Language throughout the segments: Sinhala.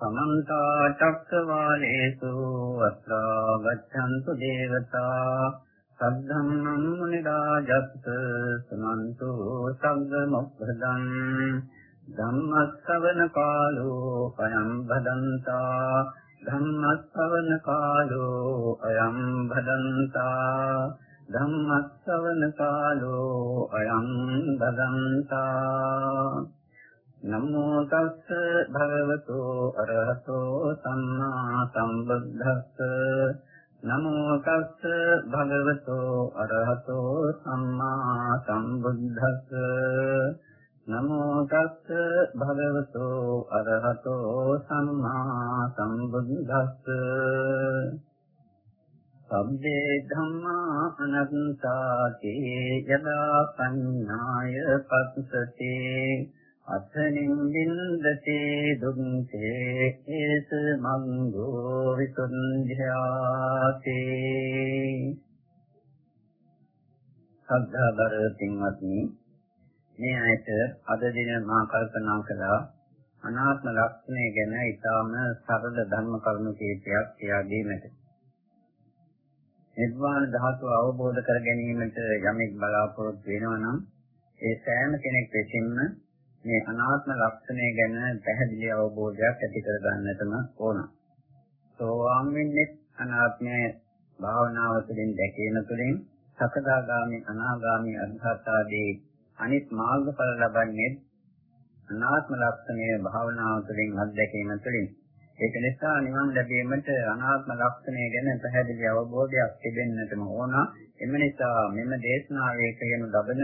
समन्ता चक्रवालेषु अत्रा गच्छन्तु देवता सद्धम्मम् मुनिराजत् सुनन्तु सद्गमुग्रदम् धम्मस्तवनकालो अयम् भदन्ता धम्मस्तवनकालो अयम् भदन्ता धम्मस्तवनकालो अयम् भदन्ता නමෝ තස්ස භගවතු අරහතෝ සම්මා සම්බුද්දස්ස නමෝ තස්ස භගවතු අරහතෝ සම්මා සම්බුද්දස්ස නමෝ තස්ස භගවතු අරහතෝ සම්මා සම්බුද්දස්ස සබ්බේ ධම්මා අනන්තාති යදා පඤ්ඤාය පස්සතේ අතනින් බින්දතේ දුක්ඛේ ඒස මංගෝ විසුන්ධ්‍යාති සද්ධාබර පින්වත්නි මේ ඇයට අද දින මා කල්පනා කළා අනාත්ම ලක්ෂණය ගැන ඊටාම සරල ධර්ම කරුණු කීපයක් කියා දීමට නිර්වාණ ධාතුව අවබෝධ කර ගැනීමට යමෙක් බලාපොරොත්තු වෙනවා නම් ඒ සෑම කෙනෙක් විසින්ම මේ අනාත්ම ලක්ෂණය ගැන පැහැදිලි අවබෝධයක් ඇති කර ගන්නටම ඕන. සෝවාන් වෙන්නේ අනාත්මය භාවනාව තුළින් දැකීම තුළින් සකදාගාමි අනාගාමි අධිහත් ආදී අනිත් මාර්ගඵල ලබන්නේ අනාත්ම ලක්ෂණය භාවනාව තුළින් අත්දැකීම තුළින්. ඒක නිසා නිවන් ලැබීමට අනාත්ම ලක්ෂණය ගැන පැහැදිලි අවබෝධයක් තිබෙන්නටම ඕන. එම නිසා මෙම දේශනාවේ කියන ලබන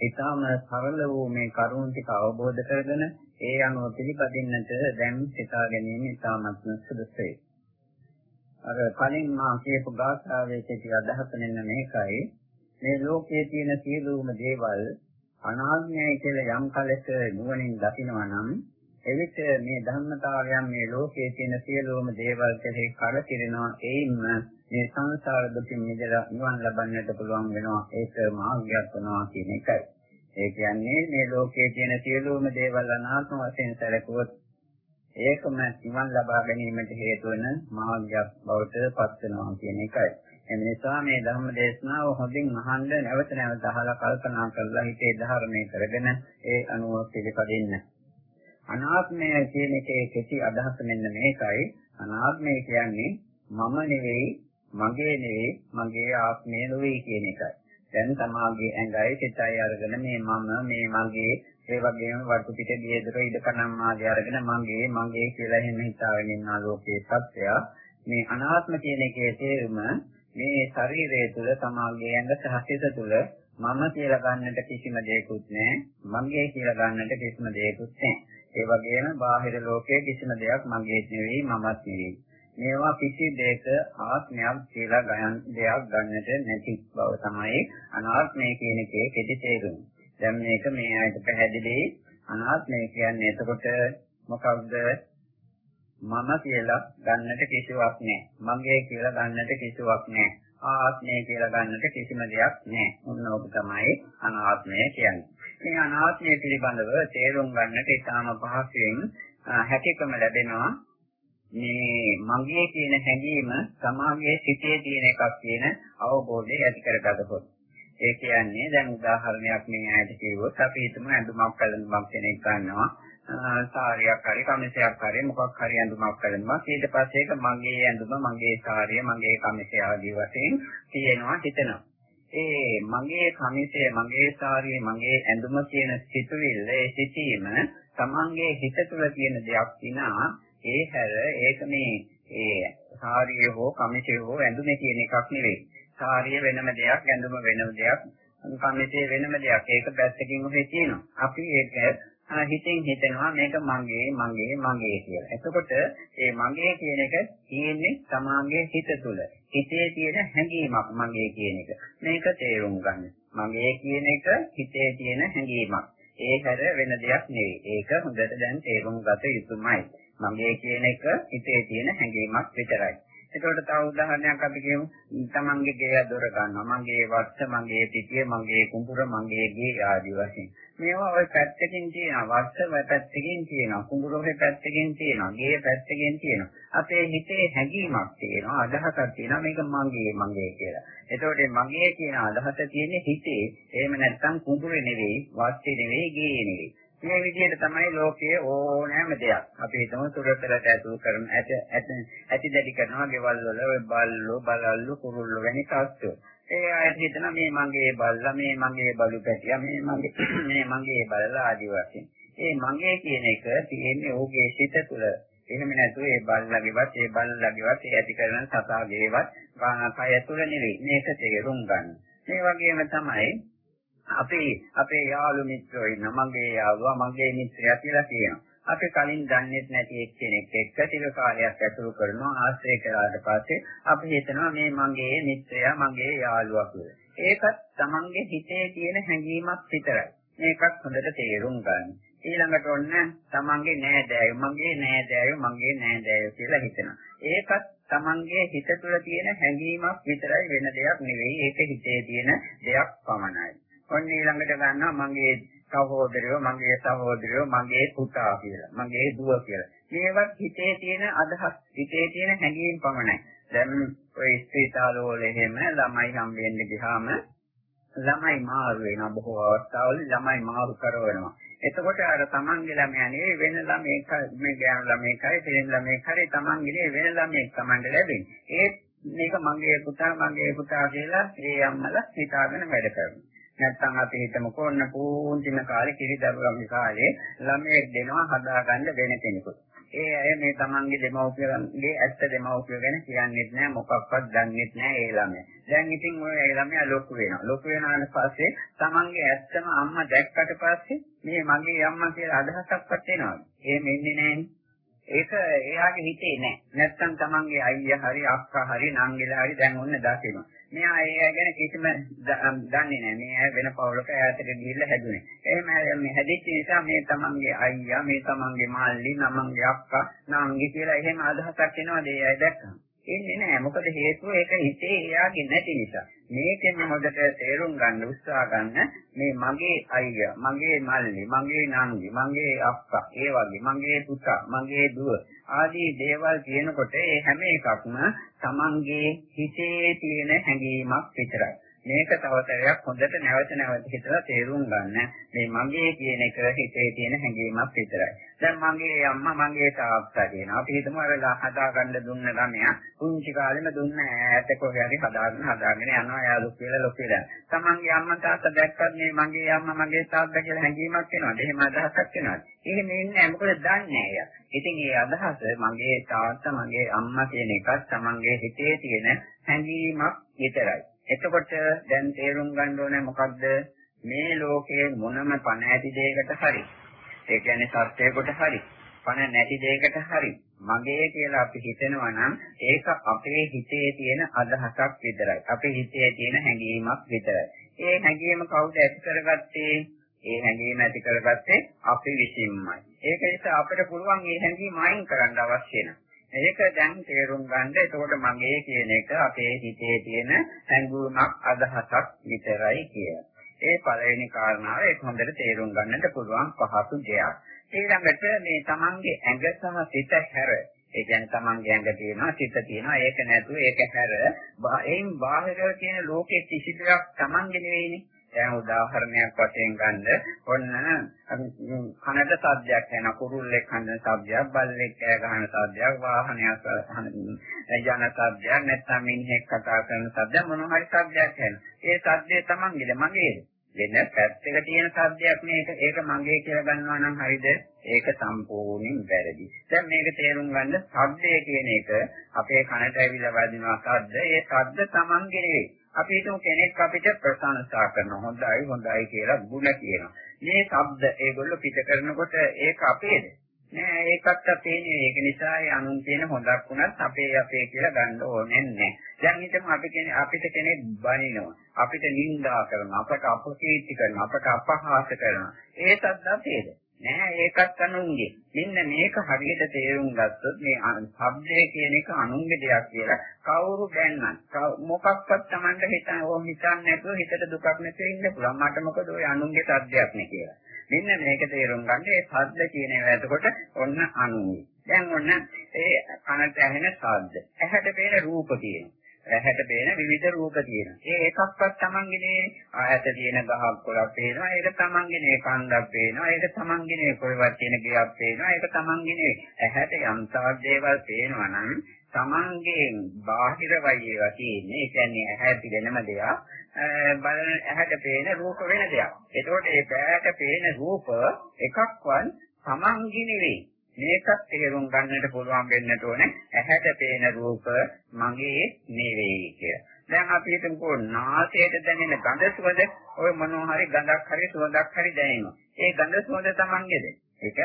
ඊටාම සරල වූ මේ කරුණ ටික අවබෝධ කරගෙන ඒ අනුව පිළිපදින්නට දැන් සිතා ගැනීම ඊටාමත්ම සුදුසුයි. අර කලින් මා කියපු ගාථාවේ සිටි අදහස මෙන්න මේකයි. මේ ලෝකයේ තියෙන සියලුම දේවල් අනාත්මයි කියලා යම් කලක නුවණින් දකිනවා නම් එවිට මේ ධර්මතාවයන් මේ ලෝකයේ තියෙන සියලුම දේවල් කෙරෙහි කරකිරෙනවා ඒයින්ම මේ සංසාර දුකින් මිදලා නිවන් ලබන්නට පුළුවන් වෙනවා ඒක මාර්ගයක් වෙනවා කියන එකයි. ඒ කියන්නේ මේ ලෝකයේ තියෙන සියලුම දේවල් අනාත්ම වශයෙන් සැලකුවොත් ඒකම නිවන් ලබා ගැනීමට හේතු වෙන මාර්ගයක් බවට පත් වෙනවා කියන එකයි. එම නිසා මේ ධර්ම දේශනාව හොඳින් අහන්න නැවත නැවත අහලා කල්පනා කරලා හිතේ ධාරණය කරගෙන ඒ අනුව පිළිපදින්න. අනාත්මය කියන එකේ කෙටි අදහස මෙන්න මේකයි. අනාත්මය කියන්නේ මම නෙවෙයි, මගේ නෙවෙයි, මගේ ආත්මය නෙවෙයි කියන එකයි. දැන් තමාගේ ඇඟයි සිතයි අරගෙන මේ මම, මේ මගේ, ඒ වගේම වර්තු පිට දියදර ඉද කනම් ආදී අරගෙන මගේ, මගේ කියලා එහෙම හිතාගෙන ඉන්න ලෝකයේ සත්‍යය මේ අනාත්ම කියන එකේ තේරුම මේ ශරීරය තුළ තමාගේ ඇඟ සහසිත තුළ මම කියලා ගන්නට කිසිම දෙයක්වත් නැහැ. මගේ කියලා ගන්නට කිසිම දෙයක්වත් නැහැ. ඒ වගේම බාහිර ලෝකයේ කිසිම දෙයක් මගේ නෙවෙයි මමත් නෙවෙයි. මේවා කිසි දෙයක ආත්මයක් කියලා ගයන් දෙයක් ගන්නට නැති බව තමයි අනාත්මය කියන එකේ කෙටි තේරුම. දැන් මේක මේ ආයත පැහැදිලි අනාත්මය කියන්නේ එතකොට මොකක්ද මම කියලා ගන්නට කිසිවක් නැහැ. මගේ කියලා ගන්නට කිසිවක් නැහැ. ආත්මය කියලා ගන්නට කිසිම දෙයක් නැහැ. ඔන්න ඔබ තමයි අනාත්මය කියන්නේ. මේ අනාත්මය පිළිබඳව තේරුම් ගන්නට ඉතාම පහසුවෙන් හැකියකම ලැබෙනවා. මේ මගේ කියන හැඟීම සමාගයේ සිටේ තියෙන එකක් කියන අවබෝධය ඇති කරගන්නකොට. ඒ කියන්නේ දැන් උදාහරණයක් මේ ඇයිද කිව්වොත් අපි හිතමු ඇඳුමක් පැළඳුමක් කෙනෙක් ගන්නවා. සාරියක් හරි කමිසයක් හරි මොකක් හරි ඇඳුමක් කරනවා ඊට පස්සේ ඒක මගේ ඇඳුම මගේ සාරිය මගේ කමිසය ආදී වශයෙන් තියෙනවා හිතනවා ඒ මගේ කමිසය මගේ සාරිය මගේ ඇඳුම කියන සිතුවිල්ල ඒ සිටීම තමන්ගේ හිත තුළ තියෙන දෙයක් විනා ඒ හැර ඒක මේ ඒ සාරිය හෝ කමිසය හෝ ඇඳුමේ කියන එකක් නෙවෙයි සාරිය වෙනම දෙයක් ඇඳුම වෙනම දෙයක් කමිසය වෙනම දෙයක් ඒක පැත්තකින් ඔහේ තියෙනවා අපි ඒක හිතෙන් හිතනවා මේක මගේ මගේ මගේ කියලා. එතකොට මේ මගේ කියන එක තියෙන්නේ තමාගේ හිත තුළ. හිතේ තියෙන හැඟීමක් මගේ කියන එක. මේක තේරුම් ගන්න. මගේ කියන එක හිතේ තියෙන හැඟීමක්. ඒ හැර වෙන දෙයක් නෙවෙයි. ඒක හොඳට දැන් තේරුම් ගත යුතුමයි. මගේ කියන එක හිතේ තියෙන හැඟීමක් විතරයි. ඒකට තව උදාහරණයක් අපි කියමු. තමන්ගේ ගේ දොර ගන්නවා. මගේ වස්ස, මගේ පිටිය, මගේ කුඹුර, මගේ ගේ ආදී වශයෙන්. මේවා ওই පැත්තකින් තියෙනවා. වස්ස පැත්තකින් තියෙනවා. කුඹුර ඔය පැත්තකින් තියෙනවා. ගේ පැත්තකින් තියෙනවා. අපේ හිතේ හැඟීමක් තියෙනවා. අදහසක් තියෙනවා. මේක මගේ මගේ කියලා. එතකොට මගේ කියන අදහස තියෙන්නේ හිතේ. එහෙම නැත්නම් කුඹුරේ නෙවෙයි, වස්සේ නෙවෙයි, ගේ නෙවෙයි. මේ විදිහට තමයි ලෝකයේ ඕනෑම දෙයක්. අපි හිතමු සුරතලට ඇතුල් කරන ඇට ඇටි දැඩි කරනවා ගෙවල් වල බල්ලෝ බලල්ලෝ කුරුල්ලෝ වැනි සත්ත්වෝ. ඒ අයට හිතන මේ මගේ බල්ලා මේ මගේ බලු පැටියා මේ මගේ මේ මගේ බලලා ආදි වශයෙන්. ඒ මගේ කියන එක තියෙන්නේ ඔහුගේ සිත තුළ. එහෙම නැතුව ඒ බල්ලගේවත් ඒ බල්ලගේවත් ඒ ඇති කරන සතාගේවත් කය තුළ නෙවෙයි. මේක තේරුම් ගන්න. මේ වගේම තමයි අපි අපේ යාළු මිත්‍රයෝ ඉන්න මගේ යාළුවා මගේ මිත්‍රයා කියලා කියනවා. අපි කලින් දන්නේ නැති එක්කෙනෙක් එක්ක ටික කාලයක් ඇසුරු කරනවා ආශ්‍රය කරාට පස්සේ අපි හිතනවා මේ මගේ මිත්‍රයා මගේ යාළුවා කියලා. ඒකත් Tamange හිතේ තියෙන හැඟීමක් විතරයි. මේකත් හොඳට තේරුම් ගන්න. ඊළඟට ඔන්න Tamange නෑදෑයෝ මගේ නෑදෑයෝ මගේ නෑදෑයෝ කියලා හිතනවා. ඒකත් Tamange හිත තුළ තියෙන හැඟීමක් විතරයි වෙන දෙයක් නෙවෙයි. ඒක හිතේ තියෙන දෙයක් පමණයි. ඔන්න ඊළඟට ගන්නවා මගේ සහෝදරයෝ මගේ සහෝදරයෝ මගේ පුතා කියලා මගේ දුව කියලා. මේවත් හිතේ තියෙන අදහස් හිතේ තියෙන හැඟීම් පමණයි. දැන් ඔය ස්ත්‍රීතාවල වල එහෙම ළමයි හම්බෙන්න ගියාම ළමයි මාරු වෙනවා බොහෝ අවස්ථාවල ළමයි මාරු කරනවා. එතකොට අර තමන්ගේ ළමයා නෙවෙයි වෙන ළමයෙක් මේ ගෑනු ළමයෙක්යි තෙරෙන ළමයෙක්යි තමන්ගේ වෙන ළමයෙක් තමන්ට ලැබෙන්නේ ඒ මේක මගේ පුතා මගේ පුතා කියලා ඒ අම්මලා හිතාගෙන වැඩ කරනවා. නැත්තම් අපි හිතමුකෝ ඔන්න පූන්තිම කාලේ කිරි දරුවන්ගේ කාලේ ළමයෙක් දෙනවා හදාගන්න වෙන කෙනෙකුට. ඒ අය මේ තමන්ගේ දෙමව්පියන්ගේ ඇත්ත දෙමව්පිය ගැන කියන්නේත් නැහැ මොකක්වත් දන්නේත් නැහැ ඒ ළමයා. දැන් ඉතින් ඔය ඒ ළමයා ලොකු වෙනවා. ලොකු වෙනාට පස්සේ තමන්ගේ ඇත්තම අම්මා දැක්කට පස්සේ මේ මගේ අම්මා කියලා අදහසක්වත් එනවද? එහෙම එන්නේ නැහැනේ. ඒක එයාගේ හිතේ නෑ. නැත්තම් තමන්ගේ අයියා හරි අක්කා හරි නංගිලා හරි දැන් ඔන්න දකිනවා. මෙයා ඒ ගැන කිසිම දන්නේ නෑ. මේ අය වෙන පවුලක ඈතට ගිහිල්ලා හැදුනේ. එහෙම මේ හැදිච්ච නිසා මේ තමන්ගේ අයියා, මේ තමන්ගේ මල්ලි, නමන්ගේ අක්කා, නංගි කියලා එහෙම අදහසක් එනවාද ඒ අය දැක්කම? එන්නේ නැහැ. මොකද හේතුව ඒක හිතේ එයාගේ නැති නිසා. මේකෙන් හොඳට තේරුම් ගන්න උත්සාහ ගන්න මේ මගේ අයියා, මගේ මල්ලි, මගේ නංගි, මගේ අක්කා, ඒ වගේ මගේ පුතා, මගේ දුව ආදී දේවල් කියනකොට ඒ හැම එකක්ම Tamanගේ හිතේ තියෙන හැඟීමක් විතරයි. මේක තවතරයක් හොඳට නැවත නැවත හිතලා තේරුම් ගන්න. මේ මගේ කියන එක හිතේ තියෙන හැඟීමක් විතරයි. දැන් මගේ අම්මා මගේ තාත්තා කියනවා. අපි හිතමු අර හදාගන්න දුන්න ළමයා කුංචි කාලෙම දුන්න ඈත කොහේ හරි හදාගෙන හදාගෙන යනවා. එයා ලොකු වෙලා ලොකු වෙලා. තමන්ගේ අම්මා තාත්තා දැක්කත් මේ මගේ අම්මා මගේ තාත්තා කියලා හැඟීමක් එනවද? එහෙම අදහසක් එනවද? එහෙම එන්නේ නැහැ. මොකද දන්නේ නැහැ. ඉතින් මේ අදහස මගේ තාත්තා මගේ අම්මා කියන එකත් තමන්ගේ හිතේ තියෙන හැඟීමක් විතරයි. එතකොට දැන් තේරුම් ගන්න ඕනේ මොකද්ද? මේ ලෝකයේ මොනම පණ ඇති දෙයකට හරි. ඒ කියන්නේ සත්‍යයකට හරි. පණ නැති දෙයකට හරි. මගේ කියලා අපි හිතනවා නම් ඒක අපේ හිතේ තියෙන අදහසක් විතරයි. අපේ හිතේ තියෙන හැඟීමක් විතරයි. ඒ හැඟීම කවුද ඇති කරගත්තේ? ඒ හැඟීම ඇති කරගත්තේ අපි විසින්මයි. ඒක නිසා අපිට පුළුවන් මේ හැඟීම අයින් කරන්න අවශ්‍ය නැහැ ඒක දැන් තේරුම් ගන්න. එතකොට මගේ කියන එක අපේ හිතේ තියෙන හැඟුමක් අදහසක් විතරයි කියලා. ඒ පළවෙනි කාරණාව ඒක හොඳට තේරුම් ගන්නට පුළුවන් පහසු දෙයක්. ඊළඟට මේ තමන්ගේ ඇඟ සහ සිත හැර ඒ කියන්නේ තමන්ගේ ඇඟ තියෙනවා සිත තියෙනවා ඒක නැතුව ඒක හැර එයින් බාහිර තියෙන ලෝකෙ කිසි දෙයක් තමන්ගේ නෙවෙයිනේ දැන් උදාහරණයක් වශයෙන් ගන්න. ඔන්න කනට සද්දයක් එන කුරුල්ලෙක් කන සද්දයක් බල්ලෙක් කෑ ගහන සද්දයක් වාහනයක් යන සද්දයක් නැත්නම් මිනිහෙක් කතා කරන සද්දයක් මොනවා හරි සද්දයක් එන. ඒ සද්දේ තමන්ගේද මගේද වෙන පැත්තක තියෙන සද්දයක් මේක. ඒක මගේ කියලා ගන්නවා නම් හරිද? ඒක සම්පූර්ණයෙන් වැරදි. දැන් මේක තේරුම් ගන්න. සද්දය කියන එක අපේ කනට ඇවිල්ලා වදිනවා සද්ද. ඒ සද්ද තමන්ගේ නෙවෙයි. අපි හිතමු කෙනෙක් අපිට ප්‍රශංසා කරනවා හොඳයි හොඳයි කියලා ಗುಣ කියනවා. මේ ශබ්ද ඒගොල්ලෝ පිට කරනකොට ඒක අපේද? නෑ ඒකත් අපේ නෙවෙයි. ඒක නිසා ඒ අනුන් කියන හොඳක් වුණත් අපේ අපේ කියලා ගන්න ඕනේ නෑ. දැන් හිතමු අපි කෙනෙක් අපිට කෙනෙක් බනිනවා. අපිට නිඳා කරනවා. අපට අපකීර්ති කරනවා. අපට අපහාස කරනවා. ඒ ශබ්ද අපේද? නෑ ඒකත් අනුන්ගේ. මෙන්න මේක හරියට තේරුම් ගත්තොත් මේ ශබ්දය කියන එක අනුන්ගේ දෙයක් කියලා කවුරු දැන්නත් මොකක්වත් Tamanට හිතන ඕම හිතන්නේ නැතුව හිතට දුකක් නැතුව ඉන්න පුළුවන්. මට මොකද ඔය අනුන්ගේ සද්දයක් නේ කියලා. මෙන්න මේක තේරුම් ගන්න ඒ ශබ්ද කියන ඒවා එතකොට ඔන්න අනුන්ගේ. දැන් ඔන්න ඒ කනට ඇහෙන ශබ්ද. ඇහැට පේන රූප කියනවා. ඇහැට පේන විවිධ රූප තියෙනවා. ඒ එකක්වත් තමන්ගේනේ ඈත තියෙන ගහක් කොළක් පේනවා. ඒක තමන්ගේනේ කන්දක් පේනවා. ඒක තමන්ගේනේ කොහෙවත් තියෙන ගයක් පේනවා. ඒක තමන්ගේනේ ඇහැට යම්තාක් දේවල් පේනවා නම් තමන්ගේ බාහිර වයිේවා තියෙන්නේ. ඒ කියන්නේ ඇහැ පිළිනම දෙයක්. බලන ඇහැට පේන රූප වෙන දෙයක්. ඒකෝට ඒ ඇහැට පේන රූප එකක්වත් තමන්ගේ නෙවෙයි. මේකත් තේරුම් ගන්නට පුළුවන් වෙන්නට ඕනේ ඇහැට පේන රූප මගේ නෙවෙයි කිය. දැන් අපි හිතමුකෝ නාසයට දැනෙන ගඳ සුවඳ ඔය මොනවා හරි ගඳක් හරි සුවඳක් හරි දැනෙනවා. ඒ ගඳ සුවඳ තමන්ගේද? ඒක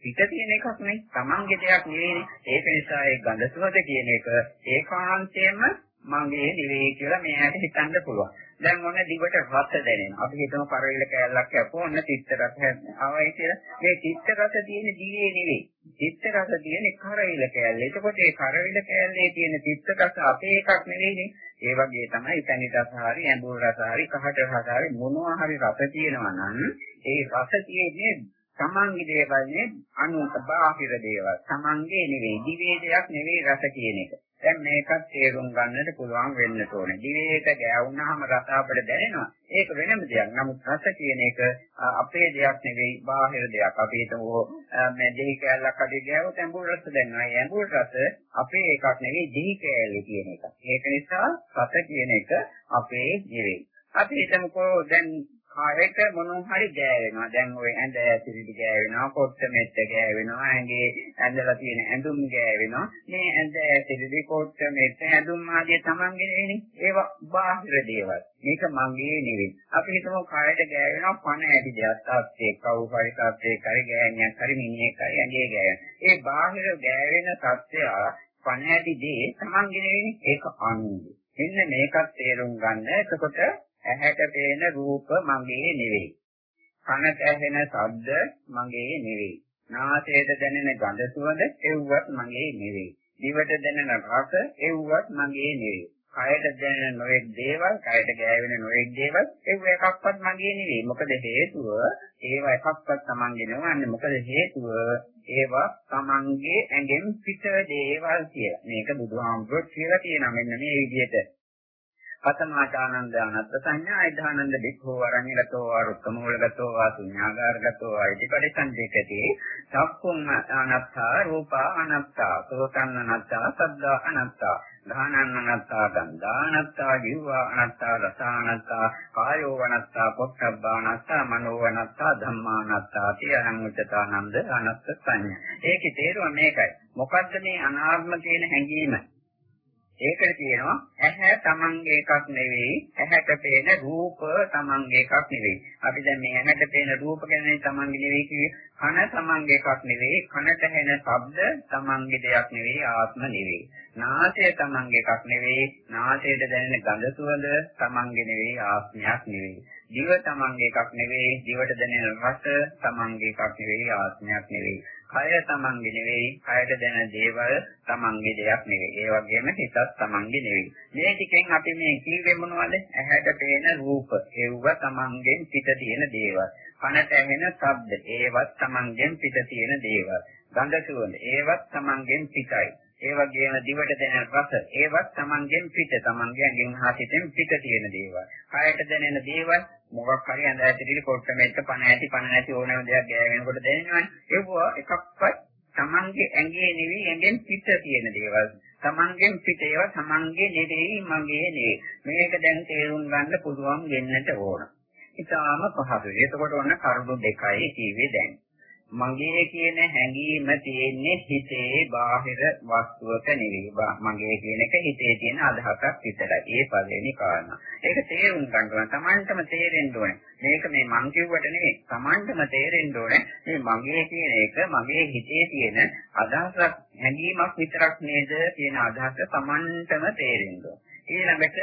පිට තියෙන එකක් නෙවෙයි. තමන්ගේ දෙයක් නෙවෙයි. ඒක නිසා ඒ ගඳ සුවඳ කියන එක ඒකාන්තයෙන්ම මගේ නෙවෙයි කියලා මෙයාට හිතන්න පුළුවන්. දැන් ඔන්න දිවට රස දැනෙනවා. අපි හිතමු කරවිල කෑල්ලක් කැපුවා ඔන්න තිත්ත රස ආවයි කියලා. මේ තිත්ත රස තියෙන දිවේ නෙවෙයි. තිත්ත රස තියෙන කරවිල කෑල්ල. එතකොට ඒ කරවිල කෑල්ලේ තියෙන තිත්ත රස අපේ එකක් නෙවෙයිනේ. ඒ වගේ තමයි තනි රස හරි ඇඹුල් රස හරි කහට රස හරි මොනවා හරි රස තියෙනවා නම් ඒ රස තියෙන්නේ තමන්ගේ දේවල් නේ අනුක බාහිර දේවල්. තමන්ගේ නෙවෙයි. දිවේ දෙයක් නෙවෙයි රස කියන එක. දැන් මේකත් තේරුම් ගන්නට පුළුවන් වෙන්න ඕනේ. දිවේක ගෑවුනහම රස අපිට දැනෙනවා. ඒක වෙනම දෙයක්. නමුත් රස කියන එක අපේ දෙයක් නෙවෙයි, බාහිර දෙයක්. අපි හිතමු මේ දෙහි කෑල්ලක් අඩේ ගෑවුවොත් ඇඹුල් රස දැනෙනවා. ඒ ඇඹුල් රස අපේ එකක් නෙවෙයි, දෙහි කෑල්ලේ කියන එක. ඒක නිසා රස කියන එක අපේ නෙවෙයි. අපි හිතමුකෝ දැන් කායක මොනවා හරි ගෑවෙනවා. දැන් ওই ඇඳ ඇතිරිලි ගෑවෙනවා, කොට්ට මෙට්ට ගෑවෙනවා, ඇඟේ ඇඳලා තියෙන ඇඳුම් ගෑවෙනවා. මේ ඇඳ ඇතිරිලි කොට්ට මෙට්ට ඇඳුම් ආදී තමන්ගේ නෙවෙයි. ඒවා බාහිර දේවල්. මේක මගේ නෙවෙයි. අපි හිතමු කායට ගෑවෙනවා පණ ඇති දෙයක්. තාත්තේ කවු හරි තාත්තේ කරි ගෑණියක් හරි මිනිහෙක් හරි ඇඟේ ගෑවෙන. ඒ බාහිර ගෑවෙන සත්‍යය පණ ඇති දේ තමන්ගේ නෙවෙයි. ඒක අනුන්ගේ. මෙන්න මේකත් තේරුම් ගන්න. එතකොට ඇහැට පේන රූප මගේ නෙවෙයි. කනට ඇහෙන ශබ්ද මගේ නෙවෙයි. නාසයට දැනෙන ගඳ සුවඳ එව්වත් මගේ නෙවෙයි. දිවට දැනෙන රස එව්වත් මගේ නෙවෙයි. කයට දැනෙන නොයෙක් දේවල්, කයට ගෑවෙන නොයෙක් දේවල් ඒව එකක්වත් මගේ නෙවෙයි. මොකද හේතුව ඒවා එකක්වත් Tamange නෙවන්නේ. මොකද හේතුව ඒවා Tamange ඇඟෙන් පිට දේවල් කියලා. මේක බුදුහාමුදුරුවෝ කියලා තියෙනවා මෙන්න මේ විදිහට. පතමාචානන්ද අනත්ත සංඥා ඉදානන්ද වික්ඛෝ අරඤ්‍යගතෝ ආරුක්කමූලගතෝ වාසුඤ්ඤාගාරගතෝ ආයිතිපරිසංජේකති සක්කුම් අනත්තා රූපා අනත්තා සෝතං අනත්තා සද්දා අනත්තා ධානං අනත්තා ගන්ධා අනත්තා ජීවා අනත්තා රස අනත්තා කායෝ අනත්තා පොට්ටබ්බා අනත්තා මනෝ අනත්තා ධම්මා අනත්තා තියං උච්චතානන්ද අනත්ත සංඥා. ඒකේ තේරුම මේකයි. මොකද්ද මේ අනාත්ම කියන හැඟීම? ඒකට කියනවා ඇහැ තමන්ගේ එකක් නෙවෙයි ඇහැට පේන රූප තමන්ගේ එකක් නෙවෙයි. අපි දැන් මේ ඇහැට පේන රූප ගැන තමන්ගේ නෙවෙයි කිව්වේ කන තමන්ගේ එකක් නෙවෙයි කනට ඇහෙන ශබ්ද තමන්ගේ දෙයක් නෙවෙයි ආත්ම නෙවෙයි. නාසය තමන්ගේ එකක් නෙවෙයි නාසයට දැනෙන ගඳ සුවඳ තමන්ගේ නෙවෙයි ආත්මයක් නෙවෙයි. දිව තමන්ගේ එකක් නෙවෙයි දිවට දැනෙන රස තමන්ගේ එකක් නෙවෙයි ආත්මයක් නෙවෙයි. කය තමන්ගේ නෙවෙයි, කයට දැනෙන දේවල් තමන්ගේ දෙයක් නෙවෙයි. ඒ වගේම හිතත් තමන්ගේ නෙවෙයි. මේ ටිකෙන් අපි මේ කීවේ මොනවද? ඇහැට පේන රූප, ඒව තමන්ගෙන් පිට තියෙන දේවල්. කනට ඇහෙන ශබ්ද, ඒවත් තමන්ගෙන් පිට තියෙන දේවල්. ගන්ධ සුවඳ, ඒවත් තමන්ගෙන් පිටයි. ඒ වගේම දිවට දැනෙන රස ඒවත් Tamangen පිට Tamangen ඇඟෙන් හා සිතෙන් පිට තියෙන දේවල්. කයට දැනෙන දේවල් මොකක් හරි ඇඳ ඇතිරිලි කොට්ට මෙට්ට පණ ඇති පණ නැති ඕනෑම දෙයක් ගෑවෙනකොට දැනෙනවනේ. ඒක එකක්වත් Tamange ඇඟේ නෙවෙයි ඇඟෙන් පිට තියෙන දේවල්. Tamangen පිට ඒවා Tamange නෙවෙයි මගේ නෙවෙයි. මේක දැන් තේරුම් ගන්න පුළුවන් වෙන්නට ඕන. ඉතාලම පහසුයි. එතකොට ඔන්න කරුණු දෙකයි කිව්වේ දැන්. මගේ කියන හැඟීම තියෙන්නේ හිතේ බාහිර වස්තුවක නෙවෙයි. මගේ කියන එක හිතේ තියෙන අදහසක් විතරයි. ඒ පළවෙනි කාරණා. ඒක තේරුම් ගන්න ඕන. Tamanටම තේරෙන්න ඕනේ. මේක මේ මං කිව්වට නෙවෙයි. Tamanටම තේරෙන්න ඕනේ. මේ මගේ කියන එක මගේ හිතේ තියෙන අදහසක් හැඟීමක් විතරක් නේද කියන අදහස Tamanටම තේරෙන්න ඕනේ. ඊළඟට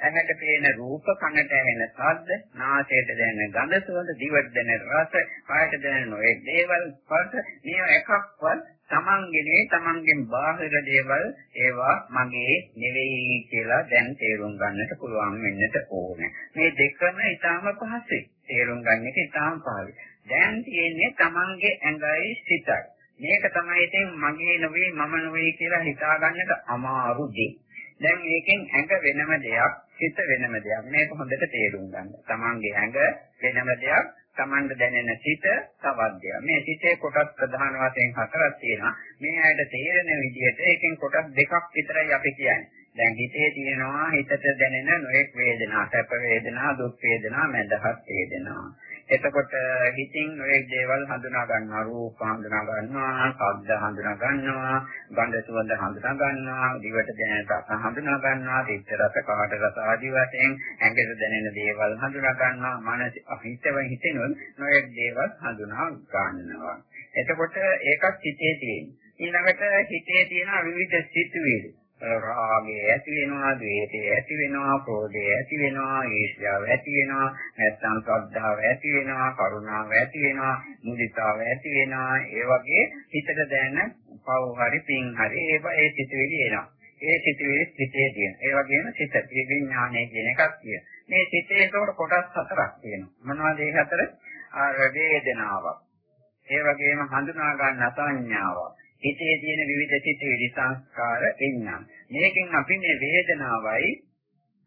ඇහැට පේන රූප, කනට ඇහෙන ශබ්ද, නාසයට දැනෙන ගඳ සුවඳ, දිවට දැනෙන රස, කායට දැනෙන ඔය දේවල් වලට මේ එකක්වත් තමන්ගේ තමන්ගෙන් බාහිර දේවල් ඒවා මගේ නෙවෙයි කියලා දැන් තේරුම් ගන්නට පුළුවන් වෙන්නට ඕනේ. මේ දෙකම ඊටාම පහසුයි. තේරුම් ගන්න එක ඊටාම පහසුයි. දැන් තියෙන්නේ තමන්ගේ ඇඟයි සිතයි. මේක තමයි ඉතින් මගේ නෙවෙයි මම නෙවෙයි කියලා හිතා ගන්නට අමාරු දෙයක්. දැන් මේකෙන් ඇඟ වෙනම දෙයක්, සිත වෙනම දෙයක්. මේක හොඳට තේරුම් ගන්න. තමන්ගේ ඇඟ වෙනම දෙයක්, තමන්ට දැනෙන සිත තවත් දෙයක්. මේ සිතේ කොටස් ප්‍රධාන වශයෙන් හතරක් තියෙනවා. මේ ඇයිට තේරෙන විදිහට ඒකෙන් කොටස් දෙකක් විතරයි අපි කියන්නේ. දැන් හිතේ තියෙනවා හිතට දැනෙන නොඑක් වේදනා, සැප වේදනා, දුක් වේදනා, මඳහත් වේදනා. එතකොට හිතින් ඔය දේවල් හඳුනා ගන්නවා රූප හඳුනා ගන්නවා ශබ්ද හඳුනා ගන්නවා ගන්ධ සුවඳ හඳුනා ගන්නවා දිවට දැනෙන රස හඳුනා ගන්නවා දිට රස කාට රස ආදී වශයෙන් ඇඟට දැනෙන දේවල් හඳුනා ගන්නවා මනස හිතව හිතෙනොත් නොයෙක් දේවල් හඳුනා ගන්නවා. එතකොට ඒකත් හිතේ තියෙන ඊළඟට හිතේ තියෙන විවිධ සිතුවිලි. රාගය ඇති වෙනවා, ද්වේෂය ඇති වෙනවා, ක්‍රෝධය ඇති වෙනවා, ඊර්ෂ්‍යාව ඇති වෙනවා, නැත්නම් ශ්‍රද්ධාව ඇති වෙනවා, කරුණාව ඇති වෙනවා, මුදිතාව ඇති වෙනවා. ඒ වගේ හිතට දැනෙන පව් හරි පින් හරි ඒවා ඒ සිතුවිලි එනවා. ඒ සිතුවිලි සිතේ තියෙන. ඒ වගේම සිත විඥානය කියන එකක් තියෙන. මේ සිතේ ඒකට කොටස් හතරක් තියෙනවා. මොනවද ඒ හතර? ආ වේදනාවක්. ඒ වගේම හඳුනා ගන්න සංඥාවක්. හිතේ තියෙන විවිධ සිතුවිලි සංස්කාර එන්නම්. මේකෙන් අපි මේ වේදනාවයි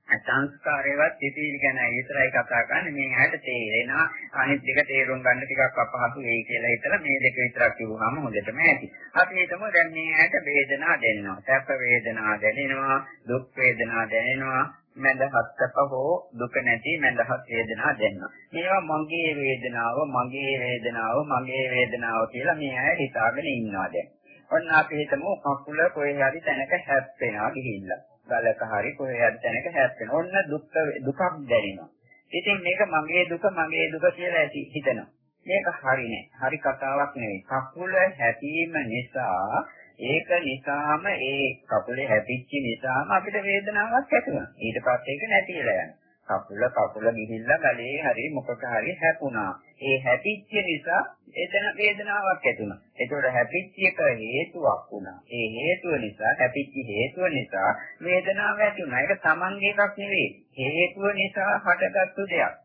සංස්කාරයවත් සිතුවිලි ගැන විතරයි කතා කරන්නේ. මේ ඇයට තේරෙනවා අනිත් දෙක තේරුම් ගන්න ටිකක් අපහසු වෙයි කියලා හිතලා මේ දෙක විතරක් කිව්වම හොඳටම ඇති. අපි හිතමු දැන් මේ ඇයට වේදනා දැනෙනවා. සැප වේදනා දැනෙනවා, දුක් වේදනා දැනෙනවා, මඳහත්ක හෝ දුක නැති මඳහත් වේදනා දැනෙනවා. මේවා මගේ වේදනාව, මගේ වේදනාව, මගේ වේදනාව කියලා මේ අය හිතාගෙන ඉන්නවා දැන්. ඔන්න අපි හිතමු කකුල කොහේ හරි තැනක හැප්පෙනවා ගිහිල්ලා. ගලක හරි කොහේ හරි තැනක හැප්පෙනවා. ඔන්න දුක් දුකක් දැනෙනවා. ඉතින් මේක මගේ දුක මගේ දුක කියලා ඇති හිතනවා. මේක හරි නෑ. හරි කතාවක් නෙවෙයි. කකුල හැපීම නිසා ඒක නිසාම ඒ කකුලේ හැපිච්ච නිසාම අපිට වේදනාවක් ඇති වෙනවා. ඊට පස්සේ ඒක නැතිලා යනවා. කකුල කකුල ගිහිල්ලා ගලේ හරි මොකක හරි හැපුණා. ඒ හැපිච්ච නිසා එතන වේදනාවක් ඇති වුණා. ඒතකොට හැපිච්ච එක හේතුවක් වුණා. ඒ හේතුව නිසා හැපිච්ච හේතුව නිසා වේදනාවක් ඇති වුණා. ඒක Tamange එකක් නෙවෙයි. හේතුව නිසා හටගත්තු දෙයක්.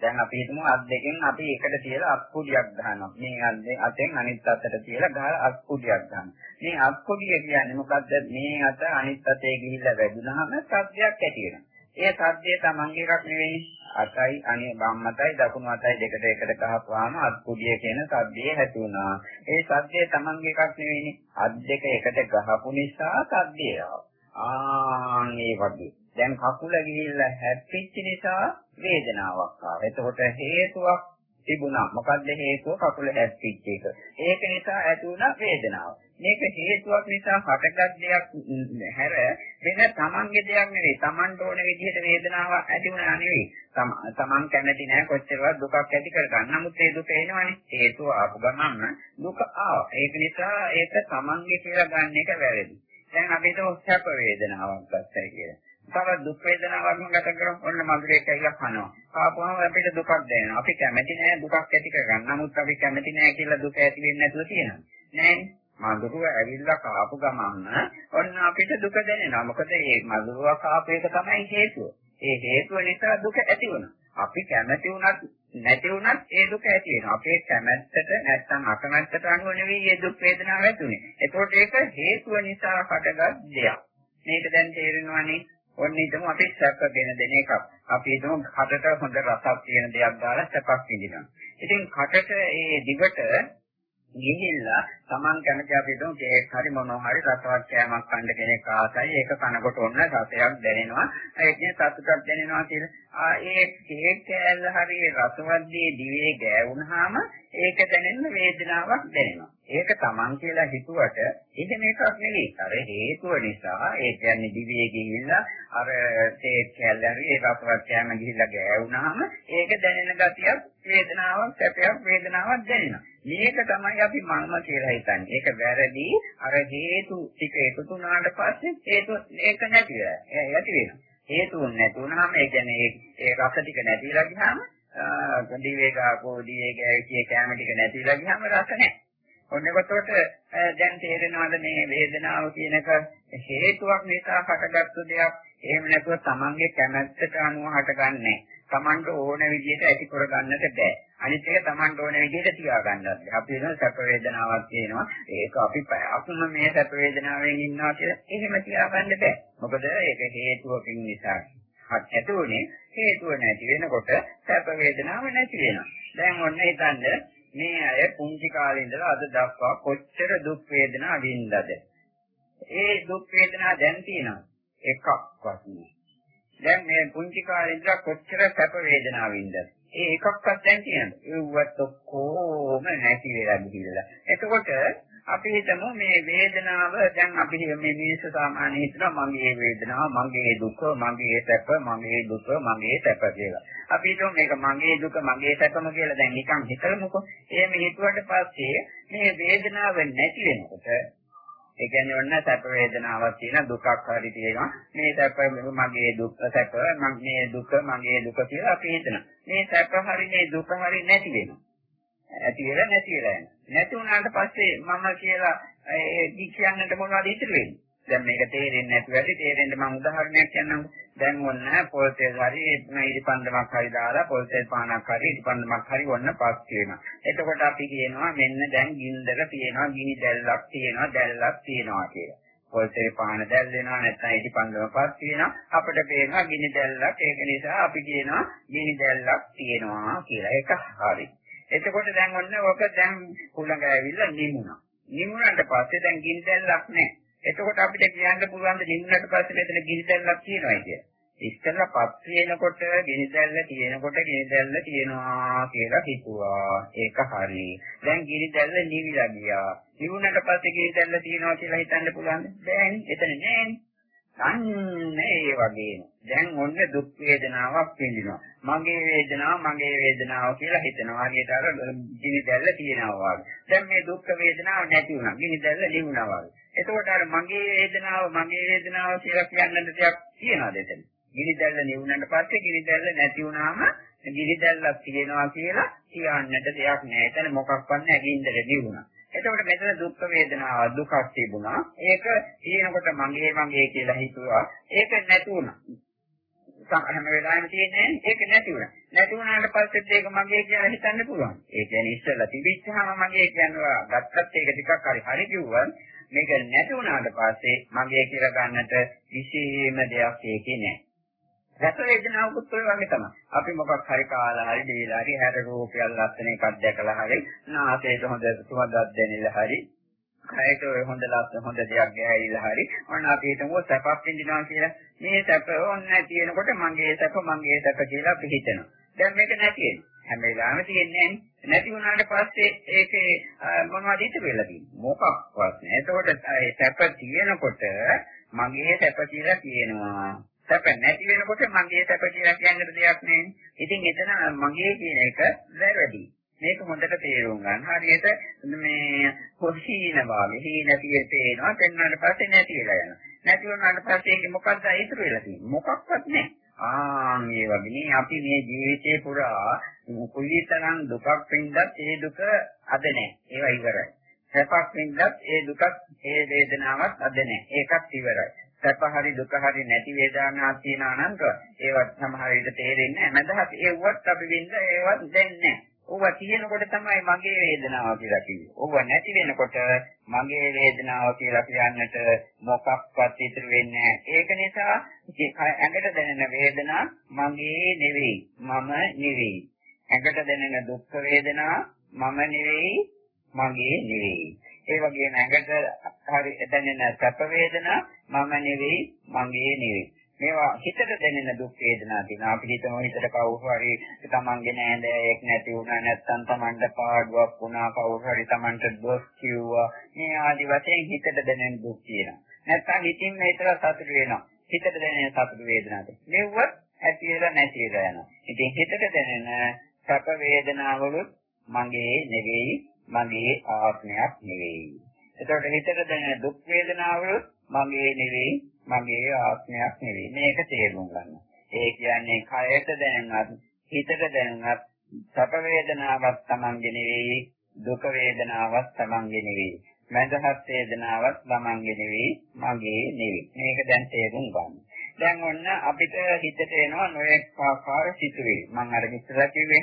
දැන් අපි හිතමු අත් දෙකෙන් අපි එකට තියලා අත්කුඩියක් ගන්නවා. මේ අතෙන් අනිත් අතට තියලා ගහලා අත්කුඩියක් ගන්නවා. මේ අත්කුඩිය කියන්නේ මොකද්ද? මේ අත අනිත් අතේ ගිහිල්ලා වැදුනහම සද්දයක් ඇති වෙනවා. ඒ සද්දය Tamange එකක් නෙවෙයි. අතයි අනේ බම්මතයි දකුණු අතයි දෙකට එකට ගහපුවාම අත්කුඩිය කියන සද්දේ ඇති වුණා. ඒ සද්දය Tamange එකක් නෙවෙයිනේ. අත් දෙක එකට ගහපු නිසා සද්දය ආන් ඒ වගේ. දැන් කකුල ගිහිල්ලා හැප්පිච්ච නිසා වේදනාවක් ආවා. එතකොට හේතුවක් තිබුණා. මොකද්ද හේතුව? කකුල හැප්පිච්ච එක. ඒක නිසා ඇති වුණා වේදනාව. මේක හේතුවක් නිසා හටගත් දෙයක් හැර වෙන තමන්ගේ දෙයක් නෙවෙයි. තමන්ට ඕන විදිහට වේදනාවක් ඇති වුණා නෙවෙයි. තමන් කැමති නැහැ කොච්චරවත් දුකක් ඇති කරගන්න. නමුත් ඒ දුක එනවනේ. හේතුව ආපු ගමන්ම දුක ආවා. ඒක නිසා ඒක තමන්ගේ කියලා ගන්න එක වැරදි. දැන් අපි හිතමු සැප වේදනාවක් ගන්නයි කියලා. තව දුක් වේදනාවක් ගත කරමු. ඔන්න මధుරේ කයියක් කනවා. කාපුවම අපිට දුකක් දැනෙනවා. අපි කැමති නෑ දුකක් ඇති කරගන්න. නමුත් අපි කැමති නෑ කියලා දුක ඇති වෙන්නේ නැතුව තියෙනවා. නෑනේ. මధుරව ඇවිල්ලා කාපු ගමන් ඔන්න අපිට දුක දැනෙනවා. මොකද මේ මధుරව කාපු එක තමයි හේතුව. ඒ හේතුව නිසා දුක ඇති වෙනවා. අපි කැමති වුණත් නැති වුණත් ඒ දුක ඇති වෙනවා. අපේ කැමැත්තට නැත්නම් අකමැත්තට අනුව නෙවෙයි මේ දුක් වේදනාව ඇති වෙන්නේ. ඒකෝට ඒක හේතුව නිසා හටගත් දෙයක්. මේක දැන් තේරෙනවනේ. ඔන්න හිතමු අපි සැපගෙන දෙන එකක්. අපි හිතමු කටට හොඳ රසක් තියෙන දෙයක් දාලා සැපක් විඳිනවා. ඉතින් කටට ඒ දිවට ගිහිල්ලා Taman කැමති අපි හිතමු කේක් හරි මොනවා හරි රසවත් කෑමක් කන්න කෙනෙක් ආසයි. ඒක කනකොට ඔන්න රසයක් දැනෙනවා. ඒකේ සතුටක් දැනෙනවා කියලා. ආ ඒ කේක් කෑල්ල හරි රසවත් දේ දිවේ ගෑවුනහම ඒක දැනෙන වේදනාවක් දැනෙනවා. ඒක Taman කියලා හිතුවට එහෙම එකක් නෙවෙයි. අර හේතුව නිසා ඒ කියන්නේ දිවේ ගිහිල්ලා අර කේක් කෑල්ල හරි ඒ රසවත් කෑම ගිහිල්ලා ගෑවුනහම ඒක දැනෙන ගතියක් වේදනාවක් සැපයක් වේදනාවක් දැනෙනවා මේක තමයි අපි මනම කියලා හිතන්නේ. ඒක වැරදි. අර හේතු ටික එකතු වුණාට පස්සේ හේතු ඒක නැති වෙනවා. ඇති වෙනවා. හේතුන් නැති වුණාම ඒ කියන්නේ ඒ රස ටික නැතිලා ගියාම දිවේගා කෝඩියේ කිය කැම ටික නැතිලා ගියාම රස නැහැ. ඔන්න එතකොට දැන් තේරෙනවද මේ වේදනාව කියන එක හේතුවක් නිසා හටගත්තු දෙයක් එහෙම නැතුව තමන්ගේ කැමැත්තට අනුව හටගන්නේ තමන්ට ඕන විදිහට ඇති කරගන්නට බෑ. අනිත් එක තමන්ට ඕන විදිහට තියාගන්නත්. අපි වෙන සැප වේදනාවක් තියෙනවා. ඒක අපි අපුම මේ සැප වේදනාවෙන් ඉන්නවා කියලා එහෙම තියාගන්න බෑ. මොකද ඒක හේතුවකින් නිසා. හත් ඇතුනේ හේතුව නැති වෙනකොට සැප වේදනාව නැති වෙනවා. දැන් ඔන්න හිතන්න මේ අය පුංචි කාලේ ඉඳලා අද දක්වා කොච්චර දුක් වේදනා වින්දාද? ඒ දුක් වේදනා දැන් තියෙනවා. එකක්වත් නෑ. දැන් මේ පුංචි කාලේ ඉඳලා කොච්චර සැප වේදනාවින්ද? ඒ එකක්වත් දැන් තියෙනවා ඒවත් ඔක්කොම නැති වෙලා ගිහිල්ලා. එතකොට අපි හිතමු මේ වේදනාව දැන් අපි මේ මිනිස්සු සාමාන්‍ය හිතනවා මගේ වේදනාව මගේ දුක මගේ සැප මගේ දුක මගේ සැප කියලා. අපි හිතමු මේක මගේ දුක මගේ සැපම කියලා දැන් නිකන් හිතලමුකෝ එහෙම හිතුවට පස්සේ මේ වේදනාව නැති වෙනකොට ඒ කියන්නේ ඔන්න සැප වේදනාවක් තියෙන දුකක් හරි තියෙනවා. මේ සැප මගේ දුක් සැප මගේ දුක මගේ දුක කියලා අපි හිතනවා. මේ සැප හරි මේ දුක හරි නැති වෙනවා. ඇති වෙලා නැති වෙලා යනවා. නැති වුණාට පස්සේ මම කියලා ඒ කියන්නට මොනවද ඉතුරු වෙන්නේ? දැන් මේක තේරෙන්නේ නැති වැඩි තේරෙන්න මම උදාහරණයක් කියන්නම්. දැන් ඔන්න පොල් තෙල් හරි ඉරිපන්දමක් හරි දාලා පොල් තෙල් පානක් හරි ඉරිපන්දමක් හරි ඔන්න පස් වෙනවා. එතකොට අපි කියනවා මෙන්න දැන් ගින්දර තියෙනවා, ගිනි දැල්ලක් තියෙනවා, දැල්ලක් තියෙනවා කියලා. පොල් තෙල් පාන දැල් වෙනවා නැත්නම් ඉරිපන්දම පස් වෙනවා. අපිට පේනවා ගිනි දැල්ලක්. ඒක නිසා අපි කියනවා ගිනි දැල්ලක් තියෙනවා කියලා. ඒක හරි. එතකොට දැන් ඔන්න ඔක දැන් කුලඟ ඇවිල්ලා නිමුණා. නිමුණාට පස්සේ දැන් ගිනි දැල්ලක් නැහැ. එතකොට අපිට කියන්න පුළුවන් දෙන්නට පස්සේ මෙතන ගිනිදැල්ලක් තියෙනවා කියලා. ඉස්සෙල්ලා පත් වෙනකොට ගිනිදැල්ල තියෙනකොට ගිනිදැල්ල තියෙනවා කියලා හිතුවා. ඒක හරි. දැන් ගිනිදැල්ල නිවිලා ගියා. නිවුනට පස්සේ ගිනිදැල්ල තියෙනවා කියලා හිතන්න පුළුවන්. දැන් එතන නෑනේ. අන්න ඒ වගේම දැන් ඔන්න දුක් වේදනාවක් විඳිනවා. මගේ වේදනාව මගේ වේදනාව කියලා හිතනවා. හරියට අර ගිනි දැල්ල තියෙනවා වගේ. දැන් මේ දුක් වේදනාව නැති වුණා. ගිනි දැල්ල නිවුණා වගේ. එතකොට අර මගේ වේදනාව මගේ වේදනාව කියලා කියන්න දෙයක් තියනවාද එතන? ගිනි දැල්ල නිවුණාට පස්සේ ගිනි දැල්ල නැති වුණාම ගිනි දැල්ලක් තියෙනවා කියලා කියන්නට දෙයක් නැහැ. එතන මොකක්වත් නැහැ. ගින්දර නිවුණා. එතකොට මෙතන දුක් වේදනාව දුකක් තිබුණා. ඒක තියෙනකොට මගේ මගේ කියලා හිතුවා. ඒක නැති වුණා. හැම වෙලාවෙම තියෙන්නේ ඒක නැති වුණා. නැති වුණාට පස්සෙත් ඒක මගේ කියලා හිතන්න පුළුවන්. ඒ කියන්නේ ඉස්සෙල්ලා තිබිච්චාම මගේ කියනවා ගත්තත් ඒක ටිකක් හරි හරි කිව්වන් මේක නැති වුණාට පස්සේ මගේ කියලා ගන්නට විශේෂම දෙයක් ඒකේ නැහැ. රස වේදනාවකුත් ඔය වගේ තමයි. අපි මොකක් හරි කාලා හරි දීලා හරි හැර රූපයක් ලස්සන එකක් දැකලා හරි නාසයට හොඳ සුවඳක් දැනෙලා හරි කයට ඔය හොඳ ලස්සන හොඳ දෙයක් ගෑවිලා හරි ඔන්න අපි හිතමු සැපක් විඳිනවා කියලා. මේ සැප ඔන්න තියෙනකොට මගේ සැප මගේ සැප කියලා අපි හිතනවා. දැන් මේක නැති හැම වෙලාවෙම තියෙන්නේ නැති වුණාට පස්සේ ඒකේ මොනවද ඉතුරු වෙලා තියෙන්නේ මොකක්වත් නැහැ. එතකොට සැප තියෙනකොට මගේ සැප කියලා කියනවා. සැප නැති වෙනකොට මගේ සැප කියලා කියන්න දෙයක් නැහැ. ඉතින් එතන මගේ කියන එක වැරදි. මේක හොඳට තේරුම් ගන්න. හරියට මේ කොහීන වාගේ හීන තියෙ තේනවා. පෙන්වන්නට පස්සේ නැති වෙලා යනවා. නැති වුණාට පස්සේ ඒක මොකක්ද ඉතුරු වෙලා තියෙන්නේ? මොකක්වත් නැහැ. ආ මේ වගේ අපි මේ ජීවිතේ පුරා කුලිතරම් දුකක් වින්දත් ඒ දුක අද නැහැ. ඒවා ඉවරයි. සැපක් වින්දත් ඒ දුකත් ඒ වේදනාවක් අද නැහැ. ඒකත් ඉවරයි. සැප හරි දුක හරි නැති වේදනාවක් තියනවා නම් ඒවත් සමහර විට තේරෙන්නේ නැහැ. මදහත් ඒවත් අපි විඳ ඒවත් දෙන්නේ නැහැ. ඕවා තියෙනකොට තමයි මගේ වේදනාව කියලා කිව්වේ. ඕවා නැති වෙනකොට මගේ වේදනාව කියලා කියන්නට මොකක්වත් ඉතුරු වෙන්නේ නැහැ. ඒක නිසා ඇඟට දැනෙන වේදනා මගේ නෙවෙයි. මම නෙවෙයි. ඇඟට දැනෙන දුක් වේදනා මම නෙවෙයි. මගේ නෙවෙයි. ඒ වගේම ඇඟට හරි දැනෙන සැප වේදනා මම නෙවෙයි මගේ නෙවෙයි. මේවා හිතට දැනෙන දුක් වේදනා තියෙනවා. අපි හිතමු හිතට කවුරු හරි තමන්ගේ නෑදෑයෙක් නැති වුණා නැත්නම් තමන්ට පාඩුවක් වුණා කවුරු හරි තමන්ට දොස් කිව්වා. මේ ආදි වශයෙන් හිතට දැනෙන දුක් තියෙනවා. නැත්නම් හිතින් මේතර සතුට වෙනවා. හිතට දැනෙන සතුට වේදනාද. මෙව්වත් ඇති වෙලා නැති වෙලා යනවා. ඉතින් හිතට දැනෙන සැප වේදනාවලුත් මගේ නෙවෙයි මගේ ආත්මයක් නෙවෙයි. එතකොට හිතට දැනෙන දුක් වේදනාවලුත් මගේ නෙවෙයි මගේ ආත්මයක් නෙවෙයි. මේක තේරුම් ගන්න. ඒ කියන්නේ කයට දැනෙනවත් හිතට දැනෙනවත් සැප වේදනාවක් Tamange නෙවෙයි දුක වේදනාවක් Tamange නෙවෙයි. මඳහත් වේදනාවක් Tamange නෙවෙයි මගේ නෙවෙයි. මේක දැන් තේරුම් ගන්න. දැන් ඔන්න අපිට හිතට එනවා නොයෙක් ආකාර සිතුවිලි. මම අර ඉස්සරහ කිව්වේ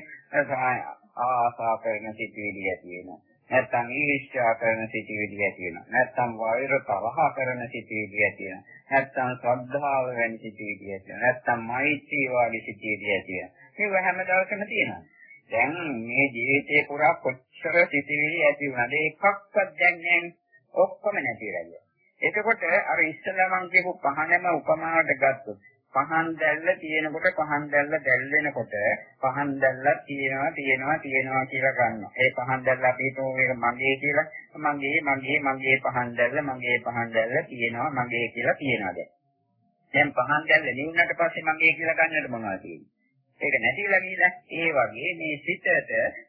ආසා කරන සිතුවිලි ඇති වෙනවා. නැත්තම් ඊර්ෂ්‍යා කරන සිටිවිලි ඇති වෙනවා. නැත්තම් වෛර තරහ කරන සිටිවිලි ඇති වෙනවා. නැත්තම් ශ්‍රද්ධාව වැනි සිටිවිලි ඇති වෙනවා. නැත්තම් මෛත්‍රී වාගේ සිටිවිලි ඇති වෙනවා. මේක හැම දවසම තියෙනවා. දැන් මේ ජීවිතේ පුරා කොච්චර සිටිවිලි ඇති වුණාද එකක්වත් දැන් නැහැ. ඔක්කොම නැතිලා ගියා. එතකොට අර ඉස්සලා මං කියපු පහනම උපමාවට ගත්තොත් පහන් දැල්ල තියෙනකොට පහන් දැල්ල දැල් වෙනකොට පහන් දැල්ල තියෙනවා තියෙනවා තියෙනවා කියලා ගන්නවා. ඒ පහන් දැල්ල අපි හිතමු මේක මගේ කියලා. මගේ මගේ මගේ පහන් දැල්ල මගේ පහන් දැල්ල තියෙනවා මගේ කියලා තියෙනවා දැන්. දැන් පහන් දැල්ල නිවුනට පස්සේ මගේ කියලා ගන්නට මොනවද තියෙන්නේ? ඒක නැතිලා ගිහිලා ඒ වගේ මේ සිතට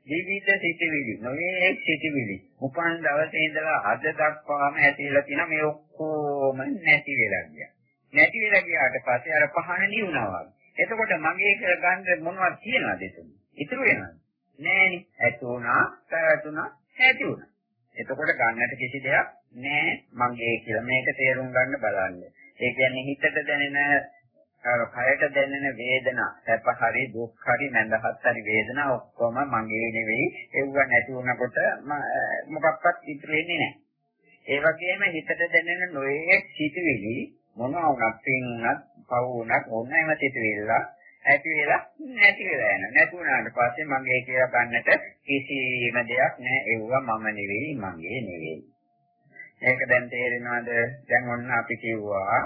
විවිධ සිතිවිලි නොවේ සිතිවිලි උපන් දවසේ ඉඳලා අද දක්වාම ඇතිලා තියෙන මේ ඔක්කොම නැති වෙලා ගියා. නැති වෙලා ගියාට පස්සේ අර පහන නිවුණා වගේ. එතකොට මගේ කියලා ගන්න මොනවද කියනවාද එතන? ඉතුරු වෙනවද? නෑනේ. ඇති වුණා, පැවතුණා, නැති වුණා. එතකොට ගන්නට කිසි දෙයක් නෑ මගේ කියලා. මේක තේරුම් ගන්න බලන්න. ඒ කියන්නේ හිතට දැනෙන අර කයට දැනෙන වේදනා, සැප හරි දුක් හරි නැඳහත් හරි වේදනා ඔක්කොම මගේ නෙවෙයි. ඒව නැති වුණකොට මොකක්වත් ඉතුරු වෙන්නේ නෑ. ඒ වගේම හිතට දැනෙන නොයේ සිතුවිලි මොනවා වුණත් පින්වත් පව් වුණත් ඕනෑම සිතුවිල්ල ඇති වෙලා නැති වෙලා යන. නැති වුණාට පස්සේ මගේ කියලා ගන්නට කිසිම දෙයක් නැහැ. ඒවා මම නෙවෙයි මගේ නෙවෙයි. ඒක දැන් තේරෙනවද? දැන් ඔන්න අපි කිව්වා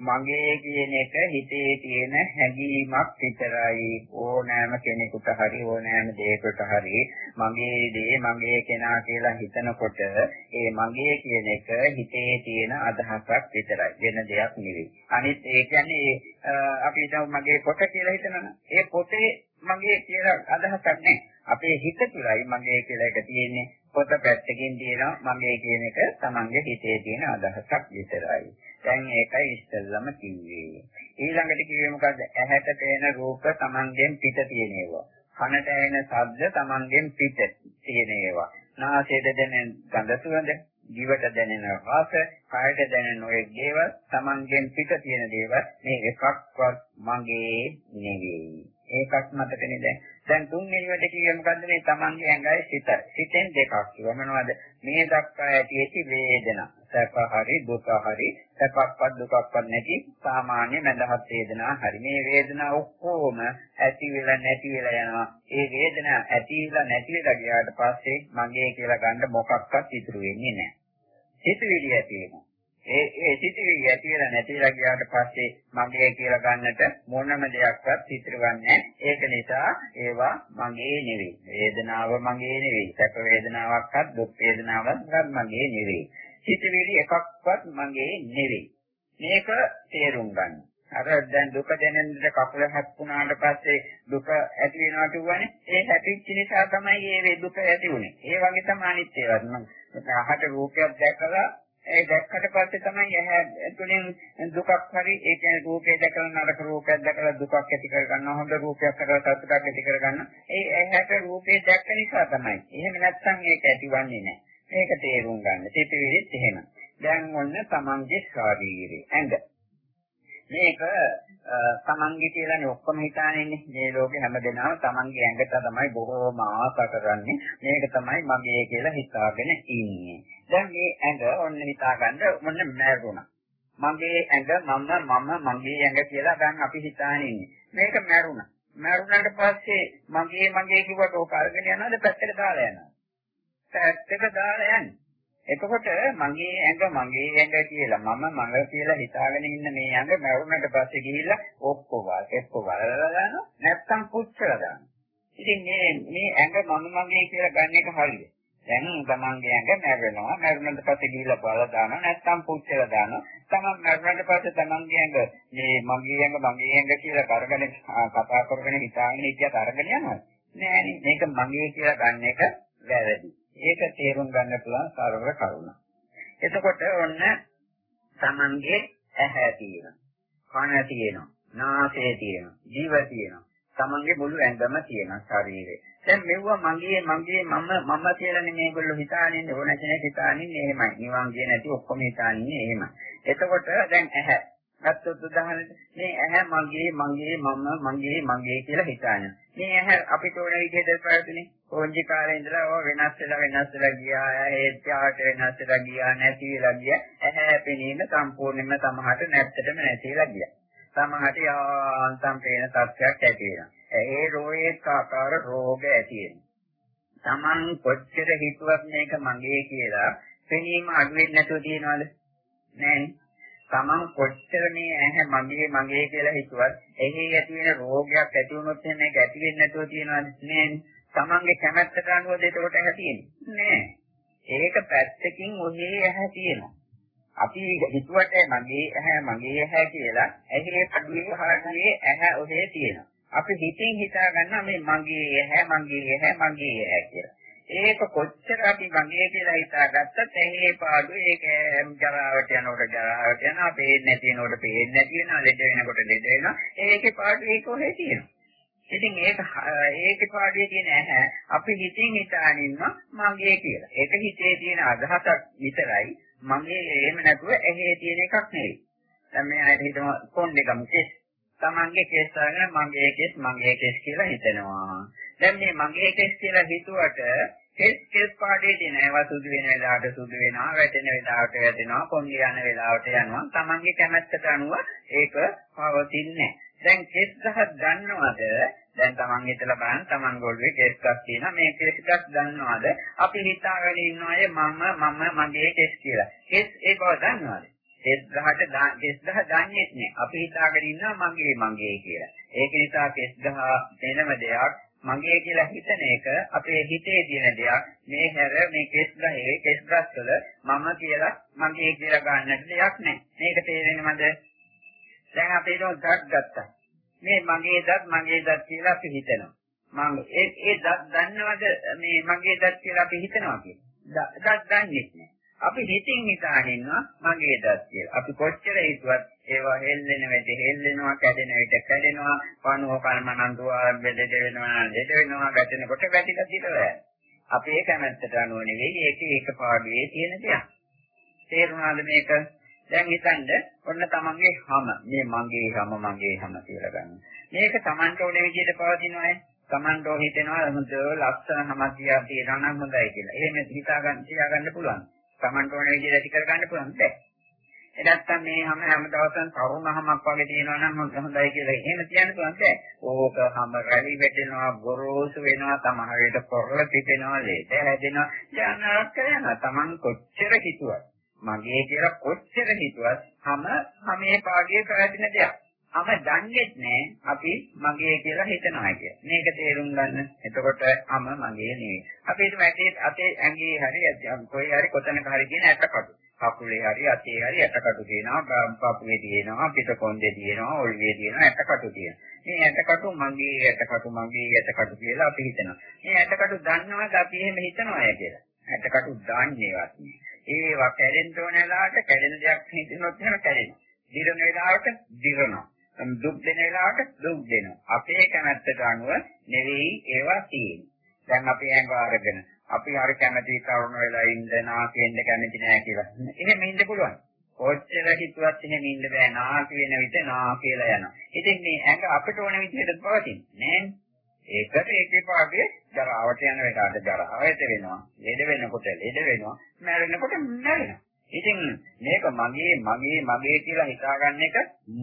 මගේ කියන එක හිතේ තියෙන හැඟීමක් විතරයි. ඕනෑම කෙනෙකුට හරි ඕනෑම දෙයකට හරි මගේ දේ මගේ කෙනා කියලා හිතනකොට ඒ මගේ කියන එක හිතේ තියෙන අදහසක් විතරයි වෙන දෙයක් නෙවෙයි. අනිත් ඒ කියන්නේ අපි හිතමු මගේ පොත කියලා හිතනවා ඒ පොතේ මගේ කියලා අදහසක් නැහැ. අපේ හිත තුළයි මගේ කියලා එක තියෙන්නේ. පොත පැත්තකින් තියෙනවා මගේ කියන එක තමන්ගේ හිතේ තියෙන අදහසක් විතරයි. දැන් ඒකයි ඉස්සෙල්ලම කිව්වේ. ඊළඟට කිව්වේ මොකද්ද? ඇහැට පේන රූප Tamangen පිට තියෙන ඒවා. කනට ඇහෙන ශබ්ද Tamangen පිට තියෙන ඒවා. නාසයට දැනෙන ගඳ සුවඳ, දිවට දැනෙන රස, කයට දැනෙන ඔය දේවල් Tamangen පිට තියෙන දේවල් මේ එකක්වත් මගේ නෙවෙයි. ඒකත් මතකනේ දැන්. දැන් තුන්වෙනිවට කිව්වේ මොකද්ද මේ Tamange ඇඟයි සිත. සිතෙන් දෙකක් කිව්ව මොනවද? මේ දක්වා ඇති වේදනා. සැප හරි දුක හරි සැපක්වත් දුකක්වත් නැති සාමාන්‍ය මඳහත් වේදනා හරි. මේ වේදනා ඔක්කොම ඇති වෙලා නැති වෙලා යනවා. ඒ වේදනා ඇති වෙලා නැති වෙලා ගියාට පස්සේ මගේ කියලා ගන්න මොකක්වත් ඉතුරු වෙන්නේ නැහැ. සිතුවිලි ඇති වෙනවා. ඒ ඒ සිතුවිලි ඇති වෙලා නැති වෙලා ගියාට පස්සේ මගේ කියලා ගන්නට මොනම දෙයක්වත් ඉතුරු ගන්නෑ ඒක නිසා ඒවා මගේ නෙවෙයි. වේදනාව මගේ නෙවෙයි. සැප වේදනාවක්වත් දුක් වේදනාවක්වත් මගේ නෙවෙයි. සිතවිලි එකක්වත් මගේ නෙවෙයි. මේක තේරුම් ගන්න. අර දැන් දුක දැනෙන විට කකුල හැප්පුණාට පස්සේ දුක ඇති වෙනවා කියවනේ ඒ හැපිච්ච නිසා තමයි මේ දුක ඇති වුනේ. ඒ වගේ තමයි අනිත් ඒවාත් මම අහට රූපයක් දැකලා ඒ දැක්කට පස්සේ තමයි ඇහැ තුලින් දුකක් හරි ඒ කියන්නේ රූපේ දැකලා නරක රූපයක් දැකලා දුකක් ඇති කර ගන්නවා හොඳ රූපයක් කරලා සතුටක් ඇති කර ගන්නවා. ඒ ඇහැට රූපේ දැක්ක නිසා තමයි. එහෙම නැත්නම් ඒක ඇතිවන්නේ නැහැ. මේක තේරුම් ගන්න. සිතුවිලිත් එහෙම. දැන් ඔන්න තමන්ගේ ශාරීරිය ඇඟ. මේක තමන්ගේ කියලානේ ඔක්කොම හිතානේ මේ ලෝකේ හැමදෙනාම තමන්ගේ ඇඟට තමයි බොහෝම ආස කරන්නේ. මේක තමයි මගේ කියලා හිතාගෙන ඉන්නේ. දැන් මේ ඇඟ ඔන්න හිතාගන්න මොන්න මැරුණා. මගේ ඇඟ මම මම මගේ ඇඟ කියලා දැන් අපි හිතානේ ඉන්නේ. මේක මැරුණා. මැරුණාට පස්සේ මගේ මගේ කිව්වට ඕක අරගෙන යනවද පැත්තට දාලා යනවද? පැත්තක දාලා යන්නේ. එතකොට මගේ ඇඟ මගේ ඇඟ කියලා මම මඟ කියලා හිතාගෙන ඉන්න මේ ඇඟ මරුණට පස්සේ ගිහිල්ලා ඔක්කොවල් එක්කවල් දානවා නැත්තම් පුච්චලා දානවා. ඉතින් මේ මේ ඇඟ මම මගේ කියලා ගන්න එක හරියද? දැන් තමන්ගේ ඇඟ මැරෙනවා මැරුණට පස්සේ ගිහිල්ලා බලලා දානවා නැත්තම් පුච්චලා දානවා. තමන් මැරුණට පස්සේ තමන්ගේ ඇඟ මේ මගේ ඇඟ මගේ ඇඟ කියලා කරගෙන කතා කරගෙන හිතාගෙන ඉතියට අරගෙන යනවා. නෑනේ මේක මගේ කියලා ගන්න එක වැරදි. ඒක තේරුම් ගන්න පුළුවන් සරල කරුණ. එතකොට ඔන්න Tamange ඇහැ තියෙනවා. කන තියෙනවා. නාසය තියෙනවා. දිව තියෙනවා. තමන්ගේ මුළු ඇඟම තියෙනවා ශරීරේ. දැන් මෙවුව මගේ මගේ මම මම කියලානේ මේගොල්ලෝ හිතානින්නේ ඕන කෙනෙක් හිතානින්නේ එහෙමයි. නිවන් ගියේ නැති ඔක්කොම හිතානින්නේ එහෙමයි. එතකොට දැන් ඇහැ ගත්තොත් උදාහරණයක් මේ ඇහැ මගේ මගේ මම මගේ මගේ කියලා හිතාන. මේ ඇහැ අපිට ඕන විදිහට පැවතුනේ. කොන්ජි කාලේ ඉඳලා ඔය වෙනස් වෙලා වෙනස් වෙලා ගියා. හේත්‍යාට වෙනස් වෙලා ගියා නැති වෙලා ගියා. ඇහැ පෙනීම සම්පූර්ණයෙන්ම තමහට නැත්තටම නැතිලා ගියා. තමහට යාන්තම් පේන තත්ත්වයක් ඇති වෙනවා. ඒ රෝගයක ආකාර රෝග ඇති වෙනවා. Taman කොච්චර හිතුවත් මේක මගේ කියලා පෙනීම අඩු වෙන්නේ නැතුව තියනවද? නෑනේ. Taman කොච්චර මේ ඇහැ මගේ මගේ කියලා හිතුවත් එහි ඇති වෙන රෝගයක් ඇති වුණොත් එහෙනම් ඒක ඇති වෙන්නේ නැතුව තියනවාද නේද? Tamanගේ කැමැත්තට අනුවද ඒකට ඇහැ තියෙන්නේ? නෑ. ඒක පැත්තකින් ඔහේ ඇහැ තියෙනවා. අපි හිතුවට මගේ ඇහැ මගේ ඇහැ කියලා ඇහි කඩුවේ හරියේ ඇහැ ඔහේ තියෙනවා. අපි හිතින් හිතා ගන්නවා මේ මගේ ඇහැ මගේ ඇහැ මගේ ඇහැ කියලා. ඒක කොච්චර අපි මගේ කියලා හිතාගත්තත් එහේ පාඩු ඒක ජරාවට යනකොට ජරාවට යනවා, පේන්නේ නැති වෙනකොට පේන්නේ නැති වෙනවා, ලෙඩ වෙනකොට ලෙඩ වෙනවා. ඒකේ පාඩු ඒක කොහෙ තියෙනවා? ඉතින් ඒක ඒකේ පාඩුවේ තියෙන ඇහැ අපි හිතින් හිතාන ඉන්නවා මගේ කියලා. ඒක හිතේ තියෙන අදහසක් විතරයි. මගේ එහෙම නැතුව ඇහි තියෙන එකක් නෙවෙයි. දැන් මේ අයිට හිතමු කොණ්ඩේ ගමු කෙස්. Tamange කෙස් අරගෙන මගේ කෙස් මගේ කෙස් කියලා හිතනවා. දැන් මේ මගේ කෙස් කියලා හිතුවට කෙස් කෙස් පාඩේ තියෙන ඒවා සුදු වෙන වෙලාවට සුදු වෙනවා වැටෙන වෙලාවට වැටෙනවා කොන්ඩි යන වෙලාවට යනවා තමන්ගේ කැමැත්තට අනුව ඒක පවතින්නේ දැන් කෙස් ගහක් ගන්නවද දැන් තමන් හිතලා බලන්න තමන් ගොල්ලේ කෙස් ගස් තියෙනවා මේ කෙස් ගස් ගන්නවද අපි හිතාගෙන ඉන්නවායේ මම මම මගේ කෙස් කියලා කෙස් ඒ බව දන්නවද කෙස් ගහට කෙස් ගහ දන්නේ නැහැ අපි හිතාගෙන ඉන්නවා මගේ මගේ කියලා ඒක නිසා කෙස් ගහ වෙනම දෙයක් මගේ කියලා හිතන එක අපේ හිතේ තියෙන දෙයක්. මේ හැර මේ කෙස් ගහේ කෙස් ගස් වල මම කියලා මගේ කියලා ගන්නට දෙයක් නැහැ. මේක තේරෙනවද? දැන් අපි දත් ගත්තා. මේ මගේ දත් මගේ දත් කියලා අපි හිතනවා. මම ඒ ඒ දත් දන්නවද මේ මගේ දත් කියලා අපි හිතනවා කියලා. දත් දන්නේ නැහැ. අපි හිතින් හිතාගෙන ඉන්නවා මගේ දත් කියලා. අපි කොච්චර හිතුවත් ඒවා හෙල්ලෙන වෙලෙ හෙල්ලෙනවා, කැඩෙන විට කැඩෙනවා, පණුව කල්මනන්දුවා බෙදෙද වෙනවා, දෙද වෙනවා, ගැටෙනකොට වැටිලා තිරලා අපේ කැමැත්තට අනුව නෙවෙයි ඒක ඒක පාඩුවේ තියෙන දෙයක්. තේරුණාද මේක? දැන් හිතන්න ඔන්න තමන්ගේ හැම මේ මගේ හැම මගේ හැම කියලා ගන්න. මේක තමන්ට ඕන විදිහට පවතිනවායි. තමන්ට හිතෙනවා හොඳ ලස්සන හැමක් තියා තියෙනවා නම් හොඳයි කියලා. එහෙම හිතා ගන්න තියා ගන්න පුළුවන්. තමන්ට ඕන විදිහට ඇති කර ගන්න පුළුවන් බෑ. ඒ නැත්තම් මේ හැම හැම දවසම තරුණහමක් වගේ තියෙනවා නම් හොඳයි කියලා එහෙම කියන්න පුළුවන් බෑ. ඕක හැම රැලි වැටෙනවා, ගොරෝසු වෙනවා, සමහර විට පොරල පිපෙනවා, ලේට හැදෙනවා. යනක් කරනවා. තමන් කොච්චර හිතුවත් මගේ කියලා කොච්චර හිතුවත් හැම හැමේ පාඩියේ පැවැදෙන දෙයක්. අම දන්නේ නැහැ අපි මගේ කියලා හිතනවා කිය. මේක තේරුම් ගන්න. එතකොට අම මගේ නෙවෙයි. අපි හිතමු අතේ ඇඟේ හරි කොයි හරි කොතනක හරි කියන ඇටකටු. කකුලේ හරි අතේ හරි ඇටකටු තියෙනවා පපුවේ තියෙනවා පිටකොන්දේ තියෙනවා ඔළුවේ තියෙනවා ඇටකටු තියෙනවා මේ ඇටකටු මගේ ඇටකටු මගේ ඇටකටු කියලා අපි හිතනවා මේ ඇටකටු දන්නවද අපි එහෙම හිතනවා අය කියලා ඇටකටු දන්නේවත් නෑ ඒවා කැඩෙන්න ඕන වෙලාවට කැඩෙන දෙයක් හිතනොත් එහෙම කැඩෙනවා දිරන වෙලාවට දිරනවා දුක් දෙන වෙලාවට දුක් දෙනවා අපේ කැමැත්තට අනුව නෙවෙයි ඒවා තියෙන්නේ දැන් අපි ඇඟ අරගෙන අපි හරි කැමති කරුණ වෙලා ඉන්න නාකෙන්න කැමති නෑ කියලා. එහෙම ඉන්න පුළුවන්. කොච්චර හිතුවත් එහෙම ඉන්න බෑ නාකි වෙන විට නා කියලා යනවා. ඉතින් මේ ඇඟ අපිට ඕන විදිහට පවතින්නේ නෑනේ. ඒකට ඒකේ පාඩේ ජරාවට යන වෙලාවට ජරාවට වෙනවා. ලෙඩ වෙනකොට ලෙඩ වෙනවා. මැරෙනකොට මැරෙනවා. ඉතින් මේක මගේ මගේ මගේ කියලා හිතාගන්න එක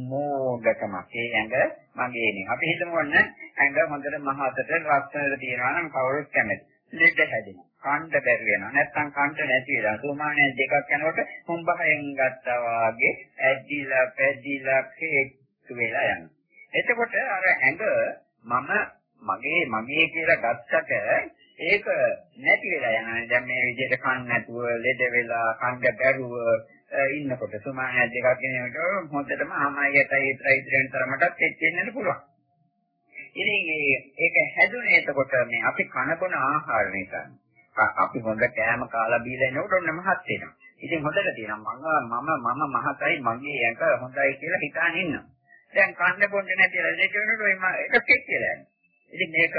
මෝඩකමක්. ඒ ඇඟ මගේනේ. අපි හිතමු ඔන්න ඇඟ හොඳට මහතට රත්නවල තියෙනවා නම් කවුරුත් කැමති. ලෙඩ හැදෙනවා. කණ්ඩ බැරි වෙනවා. නැත්තම් කණ්ඩ නැති වෙනවා. සෝමානය දෙකක් යනකොට හුඹහෙන් ගත්තා වාගේ ඇදිලා පැදිලා හේතු වෙලා යනවා. එතකොට අර ඇඟ මම මගේ මගේ කියලා ගත්තට ඒක නැති වෙලා යනවා. දැන් මේ විදිහට කන් නැතුව ලෙඩ වෙලා කණ්ඩ බැරුව ඉන්නකොට සෝමානය දෙකක් ගෙනනකොට හොඳටම ආමයි යටයි ඉතරයි ඉතරෙන් තරමටත් එච්චෙන්නට පුළුවන්. ඉතින් ඒක හැදුනේ එතකොට මේ අපි කන බොන ආහාර නිසා. අපි හොඳ කෑම කාලා බීලා ඉනකොට ඔන්න මහත් වෙනවා. ඉතින් හොඳට තියෙනවා මම මම මම මහතයි මගේ ඇඟ හොඳයි කියලා හිතාන ඉන්නවා. දැන් කන්න බොන්න නැතිලා දෙක වෙනකොට එකක් කියලා යනවා. ඉතින් මේක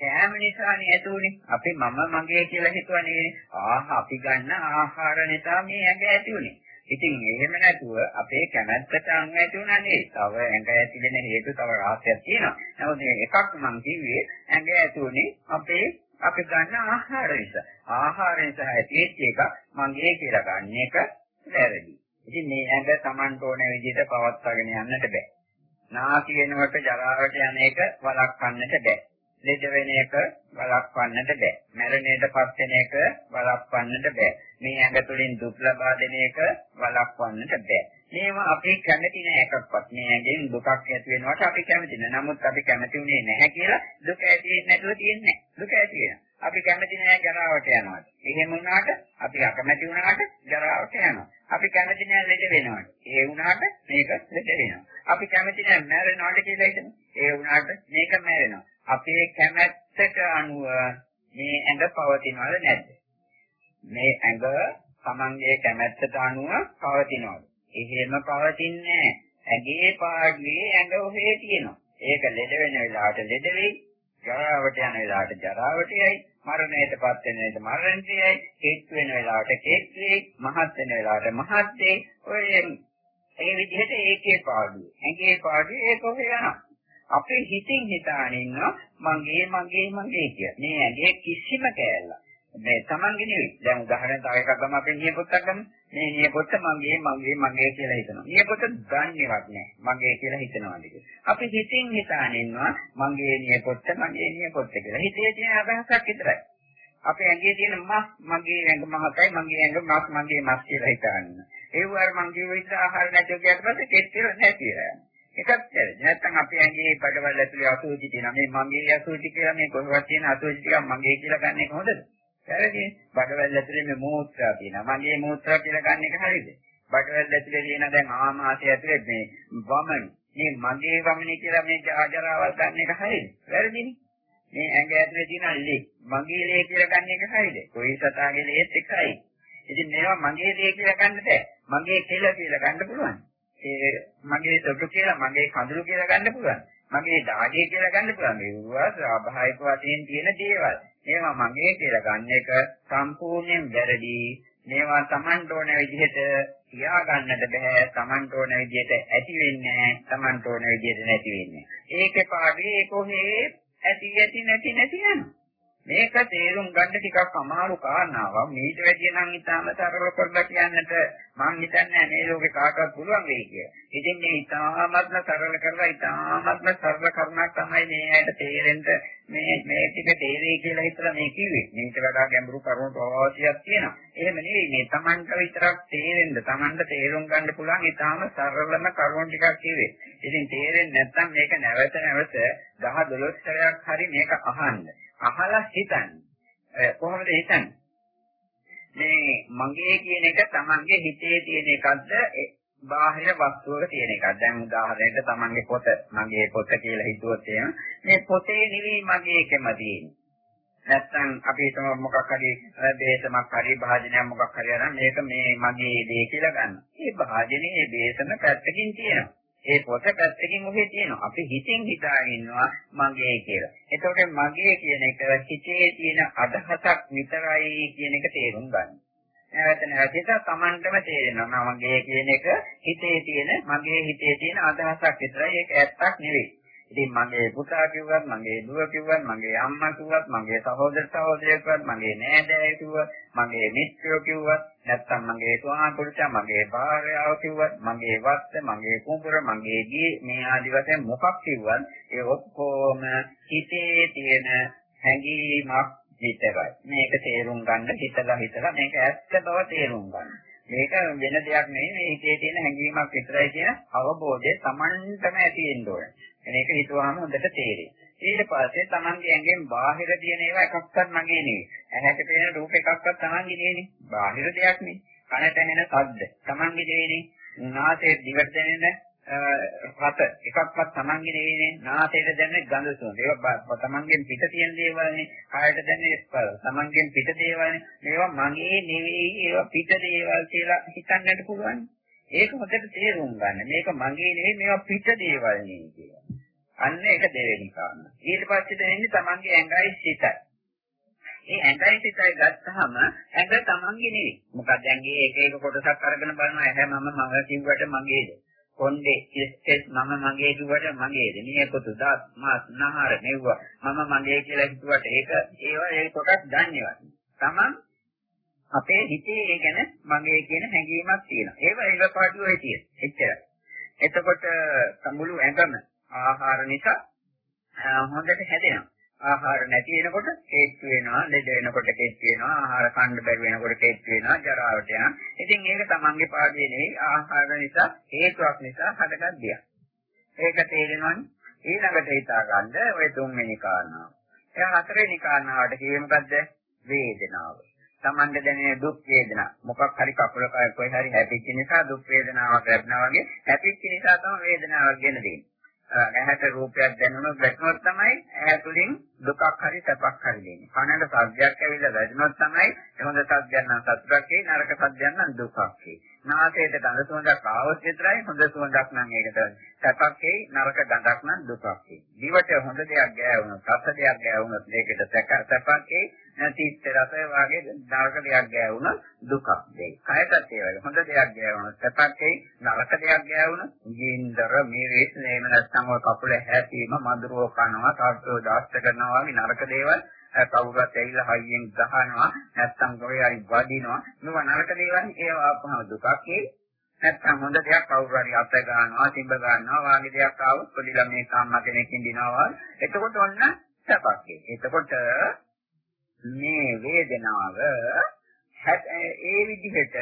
කෑම නිසානේ ඇතුනේ. අපි මම මගේ කියලා හිතුවනේ. ආහ අපි ගන්න ආහාර නිසා මේ ඇඟ ඇති උනේ. ඉතින් එහෙම නැතුව අපේ කැමැත්තට අංග ඇති උනා නෙවෙයි. තව ඇඟ ඇති වෙන හේතු තව රාශියක් තියෙනවා. නමුත් මේ එකක් මම කිව්වේ ඇඟ ඇති උනේ අපේ අපි ගන්න ආහාර නිසා. ආහාර නිසා ඇතිවෙච්ච එක මගේ කියලා ගන්න එක වැරදි. ඉතින් මේ ඇඟ Tamanට ඕන විදිහට පවත්වාගෙන යන්නට බෑ. නාසි වෙනකොට ජරාවට යන එක වළක්වන්නට බෑ. ලෙඩ වෙන එක වළක්වන්නට බෑ. මරණයටපත් වෙන එක වළක්වන්නට බෑ. මේ ඇඟ තුලින් දුක් ලබා දෙන එක වළක්වන්නට බෑ. මේවා අපි කැමති නෑ එකක්වත්. මේ ඇඟෙන් දුකක් ඇති වෙනවට අපි කැමති නෑ. නමුත් අපි කැමති උනේ නැහැ කියලා දුක ඇති වෙන්නේ නැතුව තියන්නේ දුක ඇති වෙනවා. අපි කැමති නෑ ජරාවට යනවා. එහෙම වුණාට අපි අකමැති වුණාට ජරාවට යනවා. අපි කැමති නෑ ලෙඩ වෙනවට. ඒ වුණාට මේක ලෙඩ වෙනවා. අපි කැමති නෑ මැරෙනවට කියලා හිතමු. ඒ වුණාට මේක මැරෙනවා. අපේ කැමැත්තට අනුව මේ ඇඟ පවතිනවද නැද්ද? මේ ඇඟ Tamange කැමැත්තට අනුව පවතිනවද? එහෙම පවතින්නේ ඇඟේ පාඩුවේ ඇඟ ඔහේ තියෙනවා. ඒක ලෙඩ වෙන වෙලාවට ලෙඩ වෙයි. ජරාවට යන වෙලාවට ජරාවට යයි. මරණයටපත් වෙන වෙලාවට මරණයට යයි. කෙට් වෙන වෙලාවට කෙට් වෙයි. මහත් වෙන වෙලාවට මහත් වෙයි. ඔය ඒ විදිහට ඒකේ පාඩුව. ඇඟේ පාඩුව ඒක ඔහේ යනවා. අපේ හිතින් හිතාන ඉන්නවා මගේ මගේ මගේ කිය. මේ ඇඟේ කිසිම කෑල්ලක්. මේ Tamange නෙවෙයි. දැන් උදාහරණ තව එකක් ගමු අපේ නියපොත්තක් ගමු. මේ නියපොත්ත මගේ මගේ මගේ කියලා හිතනවා. නියපොත්ත දන්නේවත් නැහැ. මගේ කියලා හිතනවා නේද? අපි හිතින් හිතාන ඉන්නවා මගේ නියපොත්ත මගේ නියපොත්ත කියලා. හිතේ තියෙන අදහසක් විතරයි. අපේ ඇඟේ තියෙන මස් මගේ ඇඟ මහතයි මගේ ඇඟ මස් මගේ මස් කියලා හිතාන්න. ඒ වගේ මං කිව්ව විදිහට ආහාර නැතිව ගියාට පස්සේ කෙච්චර නැති වෙනවා. එකක් වැරදි. නැත්තම් අපේ ඇඟේ බඩවැල් ඇතුලේ අසුචි තියෙනවා. මේ මගේ අසුචි කියලා මේ කොහොමද තියෙන අසුචි ටික මගේ කියලා ගන්න එක හොඳද? වැරදි. බඩවැල් ඇතුලේ මේ මූත්‍රා තියෙනවා. මගේ මූත්‍රා කියලා ගන්න එක හරියද? බඩවැල් ඇතුලේ තියෙන දැන් ආමාශය ඇතුලේ මේ වමන. මේ මගේ වමනේ කියලා මේ ජාජරාවල් ගන්න එක හරියද? වැරදිනේ. මේ ඇඟ ඇතුලේ තියෙන ලේ මගේ ලේ කියලා ගන්න එක හරියද? කොයි සතාගේ ලේත් එකයි. ඉතින් මේවා මගේ දේ කියලා ගන්න බෑ. මගේ කියලා කියලා ගන්න පුළුවන්. ඒ මගේ සොටු කියලා මගේ කඳුළු කියලා ගන්න පුළුවන්. මගේ දාඩිය කියලා ගන්න පුළුවන්. මේවා ස්වාභාවික වශයෙන් තියෙන දේවල්. මේවා මගේ කියලා ගන්න එක සම්පූර්ණයෙන් වැරදි. මේවා Tamanට ඕන විදිහට තියා ගන්නට බෑ. Tamanට ඕන විදිහට ඇති වෙන්නේ නැහැ. Tamanට ඕන විදිහට නැති වෙන්නේ. ඒකේ පාඩේ කොහේ ඇති ඇති නැති නැති යනවා. මේක තේරුම් ගන්න ටිකක් අමාරු කාරණාවක්. මීට වැඩිය නම් ඊටාම තරල කරලා කියන්නට මම හිතන්නේ මේ ලෝකේ කාටවත් පුළුවන් වෙයි කියලා. ඉතින් මේ ඊටාමත්ම තරල කරලා ඊටාමත්ම සරල කරුණක් තමයි මේ ඇයිට තේරෙන්න මේ මේ ටික තේරෙයි කියලා හිතලා මේ කිව්වේ. මේකට වඩා ගැඹුරු කරුණු අවශ්‍යයක් තියෙනවා. එහෙම නෙවෙයි මේ Tamanට විතරක් තේරෙන්න, Tamanට තේරුම් ගන්න පුළුවන් ඊටාම සරලම කරුණු ටිකක් කිව්වේ. ඉතින් තේරෙන්නේ නැත්නම් මේක නැවත නැවත 10 12 සැරයක් හරි මේක අහන්න. අහලා හිතන්නේ. කොහොමද හිතන්නේ? මේ මගේ කියන එක තමන්ගේ හිතේ තියෙන එකක්ද බාහිර වස්තුවක තියෙන එකක්. දැන් උදාහරණයකට තමන්ගේ පොත මගේ පොත කියලා හිතුවොත් එහෙම මේ පොතේ නෙවෙයි මගේකම තියෙන්නේ. නැත්තම් අපි හිතමු මොකක් හරි බේසමක් හරි භාජනයක් මොකක් හරි අරන් මේක මේ මගේ දේ කියලා ගන්න. මේ භාජනේ බේසම පැත්තකින් තියෙනවා. ඒ පොත පැත්තකින් ඔහේ තියෙනවා. අපි හිතින් හිතාගෙන ඉන්නවා මගේ කියලා. එතකොට මගේ කියන එක හිතේ තියෙන අදහසක් විතරයි කියන එක තේරුම් ගන්න. නැවත නැවත තමන්ටම තේරෙනවා මගේ කියන එක හිතේ තියෙන මගේ හිතේ තියෙන අදහසක් විතරයි ඒක ඇත්තක් නෙවෙයි. ඉතින් මගේ පුතා කිව්වත්, මගේ දුව කිව්වත්, මගේ අම්මා කිව්වත්, මගේ සහෝදර සහෝදරිය කිව්වත්, මගේ නෑදෑයෝ කිව්වත්, මගේ මිත්‍රයෝ කිව්වත්, නැත්තම් මගේ ස්වාමී පුරුෂයා, මගේ භාර්යාව කිව්වත්, මගේ වත්ත, මගේ කුඹුර, මගේ දී මේ ආදි වශයෙන් මොකක් කිව්වත්, ඒ ඔක්කොම හිතේ තියෙන හැඟීමක් විතරයි. මේක තේරුම් ගන්න හිතලා හිතලා මේක ඇත්ත බව තේරුම් ගන්න. මේක වෙන දෙයක් නෙවෙයි මේ හිතේ තියෙන හැඟීමක් විතරයි කියන අවබෝධය Tamanටම ඇති වෙන්න ඕනේ. මේක හිතුවාම හොඳට තේරෙයි. ඊට පස්සේ Tamange ඇඟෙන් බාහිර තියෙන ඒවා එකක්වත් මගේ නෙවෙයි. ඇහැට පේන රූප එකක්වත් Tamange නෙවෙයි. බාහිර දෙයක් නේ. කනට ඇහෙන ශබ්ද Tamange නෙවෙයි. නාසයේ දිවට දැනෙන රස එකක්වත් තමන්ගේ නෙවෙයිනේ නාසයට දැනෙන ගඳ සුවඳ. ඒක තමන්ගෙන් පිට තියෙන දේවල්නේ. කායට දැනෙන ස්පර්ශ. තමන්ගෙන් පිට දේවල්නේ. මේවා මගේ නෙවෙයි ඒවා පිට දේවල් කියලා හිතන්නට පුළුවන්. ඒක හොඳට තේරුම් ගන්න. මේක මගේ නෙවෙයි මේවා පිට දේවල් නේ කියලා. අන්න ඒක දෙවෙනි කාරණා. ඊට පස්සේ දෙන්නේ තමන්ගේ ඇඟයි සිතයි. ඒ ඇඟයි සිතයි ගත්තාම ඇඟ තමන්ගේ නෙවෙයි. මොකක්ද ඇඟේ එක එක කොටසක් අරගෙන බලනවා ඇහැ මම මම කිව්වට මගේද? කොණ්ඩේ කෙස් මම මගේ කිව්වට මගේද? නියපොතු දාත් මාස් නහර නෙව්වා මම මගේ කියලා හිතුවට ඒක ඒවා ඒ කොටස් දන්නේවත්. තමන් අපේ හිතේ ඒ ගැන මගේ කියන හැඟීමක් තියෙනවා. ඒව ඒව පාඩුව හිතිය. එච්චරයි. එතකොට මුළු ඇඟම ආහාර නිසා හොඳට හැදෙනවා. ආහාර නැති වෙනකොට හේතු වෙනවා, ලෙඩ වෙනකොට හේතු වෙනවා, ආහාර කන්න බැරි වෙනකොට හේතු වෙනවා, ජරාවට යනවා. ඉතින් ඒක තමන්ගේ පාඩුවේ නෙවෙයි ආහාර නිසා හේතුවක් නිසා හටගත් දෙයක්. ඒක තේරෙනවනේ. ඊළඟට හිතා ගන්න ඔය තුන්වෙනි කාරණාව. එයා හතරවෙනි කාරණාවට කියේ මොකද්ද? වේදනාව. තමන්ට දැනෙන දුක් වේදනා මොකක් හරි කකුල කොයි හරි හැපිච්ච නිසා දුක් වේදනාවක් ලැබෙනවා වගේ හැපිච්ච නිසා තමයි වේදනාවක් ගෙන දෙන්නේ. ඇහැට රූපයක් දැනුණොත් වැටුනොත් තමයි ඇහැ තුලින් දුකක් හරි සැපක් හරි දෙන්නේ. කනට ශබ්දයක් ඇවිල්ලා වැටුනොත් තමයි හොඳ ශබ්දයක් නම් සතුටක් ඒ නරක ශබ්දයක් නම් දුකක් ඒ. නාසයට ගඳ සුවඳක් ආවොත් විතරයි හොඳ සුවඳක් නම් ඒකට සැපක් ඒ නරක ගඳක් නම් දුකක් ඒ. දිවට හොඳ දෙයක් ගෑවුනොත් රස දෙයක් ගෑවුනොත් ඒකට සැපක් ඒ තිත්ත රස වාගේ නරක දෙයක් ගෑවුනොත් දුකක්. දෙයි. කයටත් ඒ වගේ හොඳ දෙයක් ගෑවුනොත් සැපක් ඒ නරක දෙයක් ගෑවුනොත් ජීන්දර මිරිස් නේම නැත්නම් ඔය කකුල හැපීම මధుරව කනවා තාත්තෝ දාස්ත කරනවා වගේ නරක දේවල් කවුරුත් ඇවිල්ලා හයියෙන් ගහනවා නැත්නම් කොහේ හරි වදිනවා. මේවා නරක දේවල් ඒවා ආපහම දුකක්. ඒ නැත්නම් හොඳ දෙයක් කවුරු හරි අත ගන්නවා තිබ්බ ගන්නවා වාගේ දෙයක් ආවොත් පොඩි ළමයි කාම්මා කෙනෙක් ඉඳිනවා. එතකොට ඔන්න සැපක්. එතකොට මේ වේදනාව ඒ විදිහට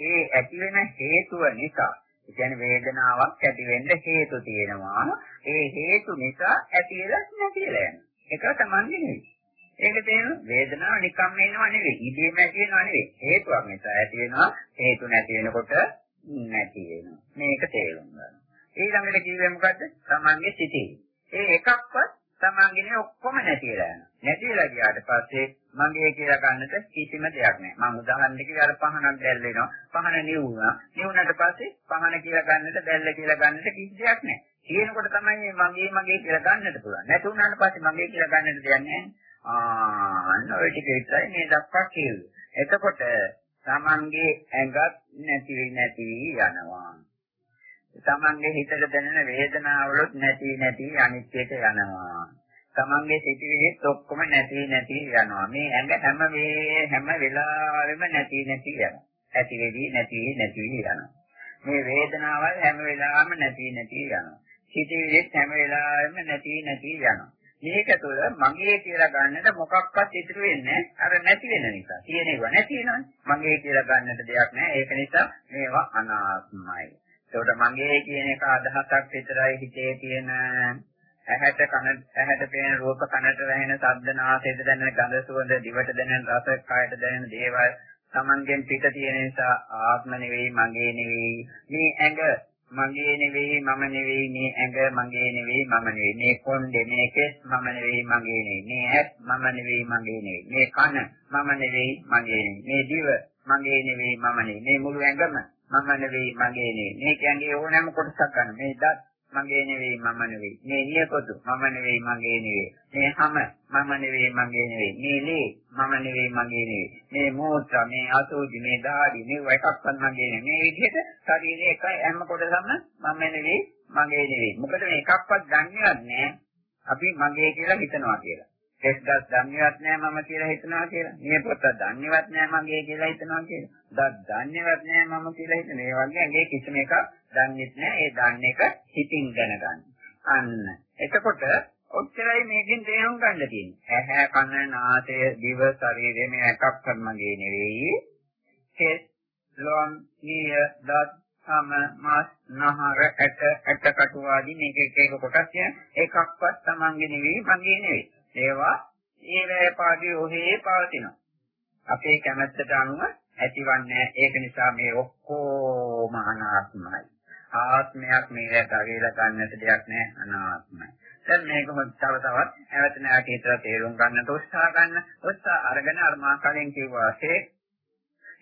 ඒ ඇති වෙන හේතුව නිසා කියන්නේ වේදනාවක් ඇති වෙන්න හේතු තියෙනවා. ඒ හේතු නිසා ඇති වෙලා නැතිලා යනවා. ඒක තමයි නෙවෙයි. ඒක තේරෙන වේදනාව නිකම් එනවා නෙවෙයි. ඉදීම ඇති වෙනවා නෙවෙයි. හේතුවක් නිසා ඇති වෙනවා. හේතු නැති වෙනකොට නැති වෙනවා. මේක තේරුම් ගන්න. ඊළඟට කිව්වේ මොකද්ද? තමන්ගේ සිතේ. ඒ එකක්වත් තමන්ගේ ඔක්කොම නැතිලා යනවා. නැතිලා ගියාට පස්සේ මගේ කියලා ගන්නට කිසිම දෙයක් නැහැ. මම උදාහරණයක් කියලා අර පහනක් දැල්ලෙනවා. පහන නිවුණා. නිවුණාට පස්සේ පහන කියලා ගන්නට දැල්ල කියලා ගන්නට කිසි දෙයක් නැහැ. කියනකොට තමයි මගේ මගේ කියලා ගන්නට පුළුවන්. නැති වුණාට පස්සේ මගේ කියලා ගන්නට දෙයක් නැහැ. ආ අන්න ඔය ටික විතරයි මේ දක්වා කිව්වේ. එතකොට තමන්ගේ ඇඟත් නැති නැති යනවා. තමන්ගේ හිතට දැනෙන වේදනාවලුත් නැති නැති අනිත්‍යයට යනවා. තමන්ගේ සිටිවිලිත් ඔක්කොම නැති නැති යනවා. මේ ඇඟ හැම වේ හැම වෙලාවෙම නැති නැති යනවා. ඇති වෙවි නැති නැති යනවා. මේ වේදනාවල් හැම වෙලාවෙම නැති නැති යනවා. සිටිවිලිත් හැම වෙලාවෙම නැති නැති යනවා. මේක තුළ මගේ කියලා ගන්නට මොකක්වත් ඉතුරු වෙන්නේ අර නැති වෙන නිසා. තියෙනව නැති වෙනවනේ. මගේ කියලා ගන්නට දෙයක් නැහැ. ඒක නිසා මේවා අනාත්මයි. ඒකට මගේ කියන එක අදහසක් විතරයි හිතේ තියෙන ඇහැට කන ඇහැට පේන රූප කනට වැහෙන ශබ්ද නාසයට දැනෙන ගඳ සුවඳ දිවට දැනෙන රස කයට දැනෙන දේවල් Tamangen පිට තියෙන නිසා ආත්ම නෙවෙයි මගේ නෙවෙයි. මේ ඇඟ මගේ නෙවෙයි මම නෙවෙයි. මේ ඇඟ මගේ නෙවෙයි මම නෙවෙයි. මේ කොණ්ඩේ මේ කෙස් මම නෙවෙයි මගේ නෙවෙයි. මේ ඇස් මම නෙවෙයි මගේ නෙවෙයි. මේ කන මම නෙවෙයි මගේ නෙවෙයි. මේ දිව මගේ නෙවෙයි මම නෙවෙයි. මේ මුළු ඇඟම මම නෙවෙයි මගේ නෙවෙයි. මේ කියන්නේ ඕනෑම කොටසක් ගන්න. මේ දත් මගේ නෙවෙයි මම නෙවෙයි. මේ නියපොතු මම නෙවෙයි මගේ නෙවෙයි. මේ හැම මම නෙවෙයි මගේ නෙවෙයි. මේ ලේ මම නෙවෙයි මගේ නෙවෙයි. මේ මෝත්‍රා මේ අසෝදි මේ දාඩි මේ එකක්වත් මගේ නෙවෙයි. මේ විදිහට ශරීරයේ එකයි හැම කොටසම මම නෙවෙයි මගේ නෙවෙයි. මොකද මේ එකක්වත් දන්නේවත් නෑ. අපි මගේ කියලා හිතනවා කියලා. එක්දස් දන්නේවත් නෑ මම කියලා හිතනවා කියලා. මේ පොත දන්නේවත් නෑ මගේ කියලා හිතනවා කියලා. දත් දන්නේවත් නෑ මම කියලා හිතන. ඒ වගේ ඇගේ කිසිම එකක් දන්නේත් නෑ. ඒ දන්න එක හිතින් දැනගන්න. අන්න. එතකොට ඔච්චරයි මේකෙන් තේරුම් ගන්න තියෙන්නේ. ඇහැ, කන, නාසය, දිව, ශරීරය මේ එකක්වත් මගේ නෙවෙයි. කෙස්, ලොම්, නිය, දත්, සම, මාස්, නහර, ඇට, ඇට කටු ආදී මේක එක එක කොටස් කියන එකක්වත් තමන්ගේ නෙවෙයි, මගේ නෙවෙයි. ඒවා ඒ වේපාදී ඔහේ පවතිනවා. අපේ කැමැත්තට අනුව ඇතිවන්නේ ඒක නිසා මේ ඔක්කොම අනාත්මයි. ආත්මයක් මේකට අගයලා ගන්නට දෙයක් නැහැ අනාත්මයි. දැන් මේක තව තවත් නැවත නැවත හිතලා තේරුම් ගන්නට උත්සාහ ගන්න. උත්සාහ අරගෙන අර මා කලින් කිව්වාසේ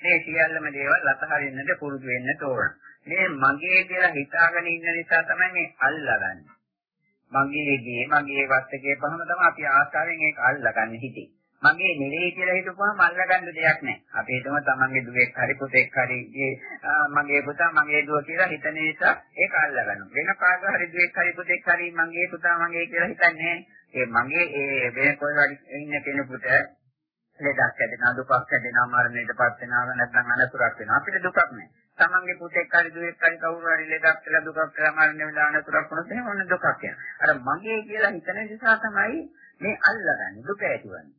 මේ සියල්ලම දේවල් අතහරින්නට පුරුදු වෙන්න ඕන. මේ මගේ කියලා හිතාගෙන ඉන්න නිසා තමයි මේ අල්ලගන්නේ. මගේදී මගේ වස්තකේ පහම තමයි අපි ආස්තාවෙන් ඒක අල්ලගන්නේ හිතේ. මගේ නෙවෙයි කියලා හිතපුවම අල්ලගන්න දෙයක් නැහැ. අපි හිතමු තමන්ගේ දුවෙක් හරි පුතෙක් හරි මගේ පුතා මගේ දුව කියලා හිතන නිසා ඒක අල්ලගන්නවා. වෙන කාගේ හරි දුවෙක් හරි පුතෙක් හරි මගේ පුතා මගේ කියලා හිතන්නේ ඒ මගේ ඒ වෙන කොහෙවත් ඉන්න කෙනෙකුට ලෙඩක් හැදෙනවා දුකක් හැදෙනවා මරණයටපත් වෙනවා නැත්නම් අනතුරක් වෙනවා අපිට දුකක් නැහැ. තමන්ගේ පුතෙක් හරි දුවෙක් හරි කවුරු හරි ලෙඩක් වෙලා දුකක් වෙලා මරණය වෙලා අනතුරක් වුණොත් එහෙනම් ඔන්න දුකක් යනවා. අර මගේ කියලා හිතන නිසා තමයි මේ අල්ලගන්නේ දුක ඇතිවන්නේ.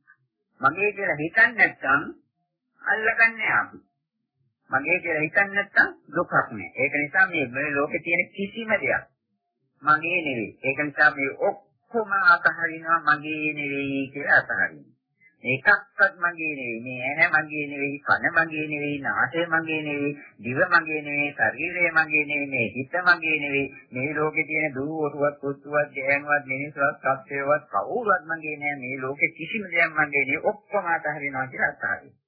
මගේ කියලා හිතන්නේ නැත්නම් අල්ලගන්නේ අපි. මගේ කියලා හිතන්නේ නැත්නම් දුකක් නෑ. ඒක නිසා මේ මේ ලෝකේ තියෙන කිසිම දෙයක් මගේ නෙවෙයි. ඒක නිසා මේ ඔක්කොම අතහරිනවා මගේ නෙවෙයි කියලා අතහරිනවා. මේකක්වත් මගේ නෙවෙයි මේ ඇහැ මගේ නෙවෙයි කන මගේ නෙවෙයි නාසය මගේ නෙවෙයි දිව මගේ නෙවෙයි ශරීරය මගේ නෙවෙයි මේ හිත මගේ නෙවෙයි මේ ලෝකේ තියෙන දුරුවටුවත් පුතුවත් ගෑනුවත් මිනිස්සුවත් සත්‍යවත් කවුරුවත් මගේ නෑ මේ ලෝකේ කිසිම දෙයක් මගේ නෙවෙයි ඔක්කොම අතහරිනවා කියලා අතහරිනවා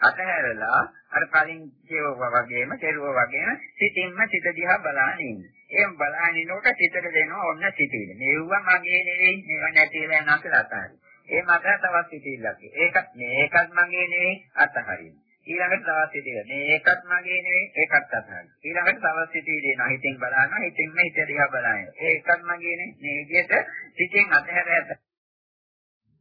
අතහැරලා අර කලින් කියවුවා වගේම කෙරුවා වගේම සිතින්ම සිත දිහා බලන ඉන්න. එහෙම බලන ඉන්නකොට සිතට දෙනවා ඔන්න සිතිවිලි. මේවා මගේ නෙවෙයි මේවා නැතිලා යනවා කියලා අතහරිනවා. ඒ මත තවත් සිතිවිල්ලක්. ඒකත් මේකත් මගේ නෙවෙයි අතහරින්න. ඊළඟට තවත් සිතිවිල්ල. මේකත් මගේ නෙවෙයි ඒකත් අතහරින්න. ඊළඟට තවත් සිතිවිලි එනවා. හිතෙන් බලනවා. හිතෙන් මේ හිත දිහා බලනවා. ඒකත් මගේ නෙවෙයි. මේ විදිහට සිතෙන් අතහැර ඇත.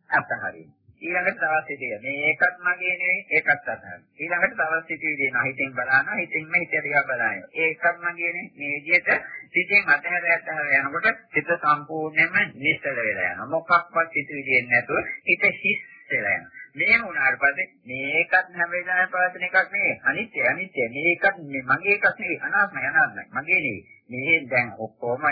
අතහරින්න. ඊළඟට තවත් සිතිවිලි. මේකත් මගේ නෙවෙයි ඒකත් අතහරින්න. ඊළඟට තවත් සිතිවිලි එනවා. හිතෙන් බලනවා. හිතෙන් මේ හිත දිහා බලනවා. ඒකත් මගේ නෙවෙයි. මේ විදිහට සිතෙන් අතහැර අතහැර යනකොට සිත සම්පූර්ණයෙන්ම නිශ්චල වෙලා යනවා. මොකක්වත් සිතුවිලි එන්නේ නැතුව හිත හිස් වෙලා යනවා. මේ වුණාට පස්සේ මේකත් හැම වෙලාවෙම පවතින එකක් නෙවෙයි. අනිත්‍ය අනිත්‍ය. මේකත් මගේ එකක් නෙවෙයි. අනාත්මයි අනාත්මයි. මගේ නෙවෙයි. මේ දැන් ඔක්කොම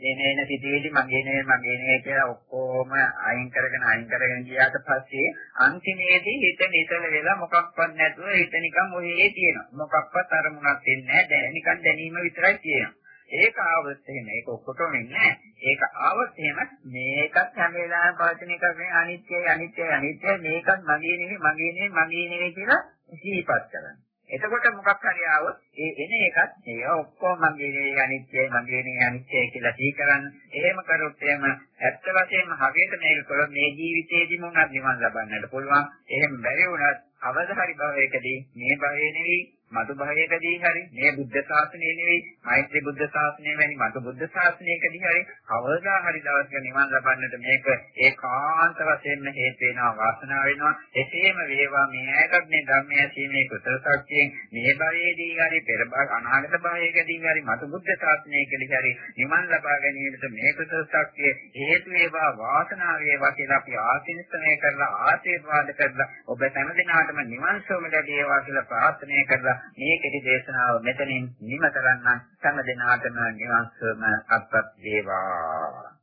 දිනේන සිටිවිලි මගේ නෙවෙයි මගේ නෙවෙයි කියලා ඔක්කොම අයින් කරගෙන අයින් කරගෙන ගියාට පස්සේ අන්තිමේදී හිත නිතල වෙලා මොකක්වත් නැතුව හිත නිකන් ඔහේ තියෙනවා. මොකක්වත් අරමුණක් දෙන්නේ නැහැ. නිකන් දැනීම විතරයි තියෙනවා. ඒක ආවොත් එහෙම ඒක ඔක්කොටම ඉන්නේ ඒක ආවොත් එහෙම මේකත් හැම වෙලාවෙම පවතින එකක් නේ අනිත්‍යයි අනිත්‍යයි අනිත්‍යයි මේකත් මගේ නෙවෙයි මගේ නෙවෙයි මගේ නෙවෙයි කියලා සිහිපත් කරනවා එතකොට මොකක් හරි ආවොත් ඒ එන එකත් ඒ ඔක්කොම මගේ නෙවෙයි අනිත්‍යයි මගේ නෙවෙයි අනිත්‍යයි කියලා සිහි කරන්න. එහෙම කරොත් එහෙම ඇත්ත වශයෙන්ම හරියට මේක කළොත් මේ ජීවිතේදීම උනත් නිවන් ලබන්නට පුළුවන්. එහෙම බැරි වුණත් අවදාහරි භවයකදී මේ භවයේ නෙවෙයි මතු භවයකදී හරි මේ බුද්ධ ශාසනය නෙවෙයි මෛත්‍රී බුද්ධ ශාසනය වැනි මතු බුද්ධ ශාසනයකදී හරි කවදා හරි දවසක නිවන් ලබන්නට මේක ඒකාන්ත වශයෙන්ම හේතු වෙනවා වාසනාව වෙනවා. එසේම වේවා මේ ඇයටත් මේ ධර්මය ඇසීමේ කුසල ශක්තියෙන් මේ භවයේදී හරි පෙර අනාගත භවයකදී හරි මතු බුද්ධ ශාසනයකදී හරි නිවන් ලබා ගැනීමට මේ කුසල ශක්තිය හේතු වේවා වාසනාව වේවා කියලා අපි ආශිර්වාදනය කරලා ආශිර්වාද කරලා ඔබ හැම දිනාටම නිවන් සෝම ලැබේවා කියලා ප්‍රාර්ථනා කරලා මේ කෙටි දේශනාව මෙතනින් නිම කරන්න සෑම දිනාටම නිවන් සුවම අත්පත් වේවා.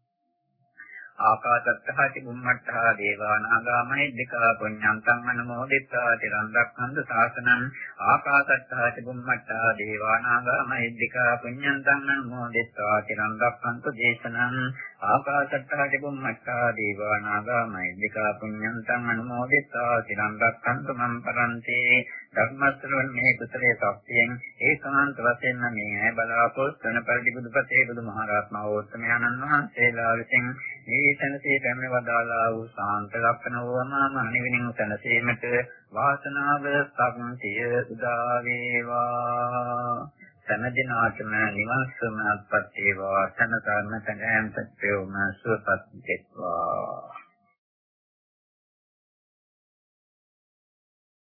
ආකාශත්තා චුම්මත්තා දේවානාගාමයි දෙකා පුඤ්ඤන්තං අනුමෝදිතා තිරන් රක්ඛන්තු සාසනං ආකාශත්තා චුම්මත්තා දේවානාගාමයි දෙකා පුඤ්ඤන්තං අනුමෝදිතා තිරන් රක්ඛන්තු දේශනං ආකාශත්තා චුම්මත්තා දේවානාගාමයි දෙකා පුඤ්ඤන්තං අනුමෝදිතා තිරන් රක්ඛන්තු මම් පරන්තේ ධර්මස්තරණ මේ කුසලයේ ශක්තියෙන් ඒකාන්ත වශයෙන්ම මේ බලාපොරොත්තු වන පරිදි බුදුපතේ බුදුමහරහත් මහෝත්තමයන්න් වහන්සේලා විසින් මේ සැනසී පැමිණ වදාලා වූ සාන්ත ලක්ෂණ වූම අනිවිනින් සැනසීමට වාසනාව සම්පිය උදා වේවා. සමදිනාතම නිවන් සුවපත් වේවා. සනතරම තැනෑම් පැත්තේවම සුවපත් වෙත්වා.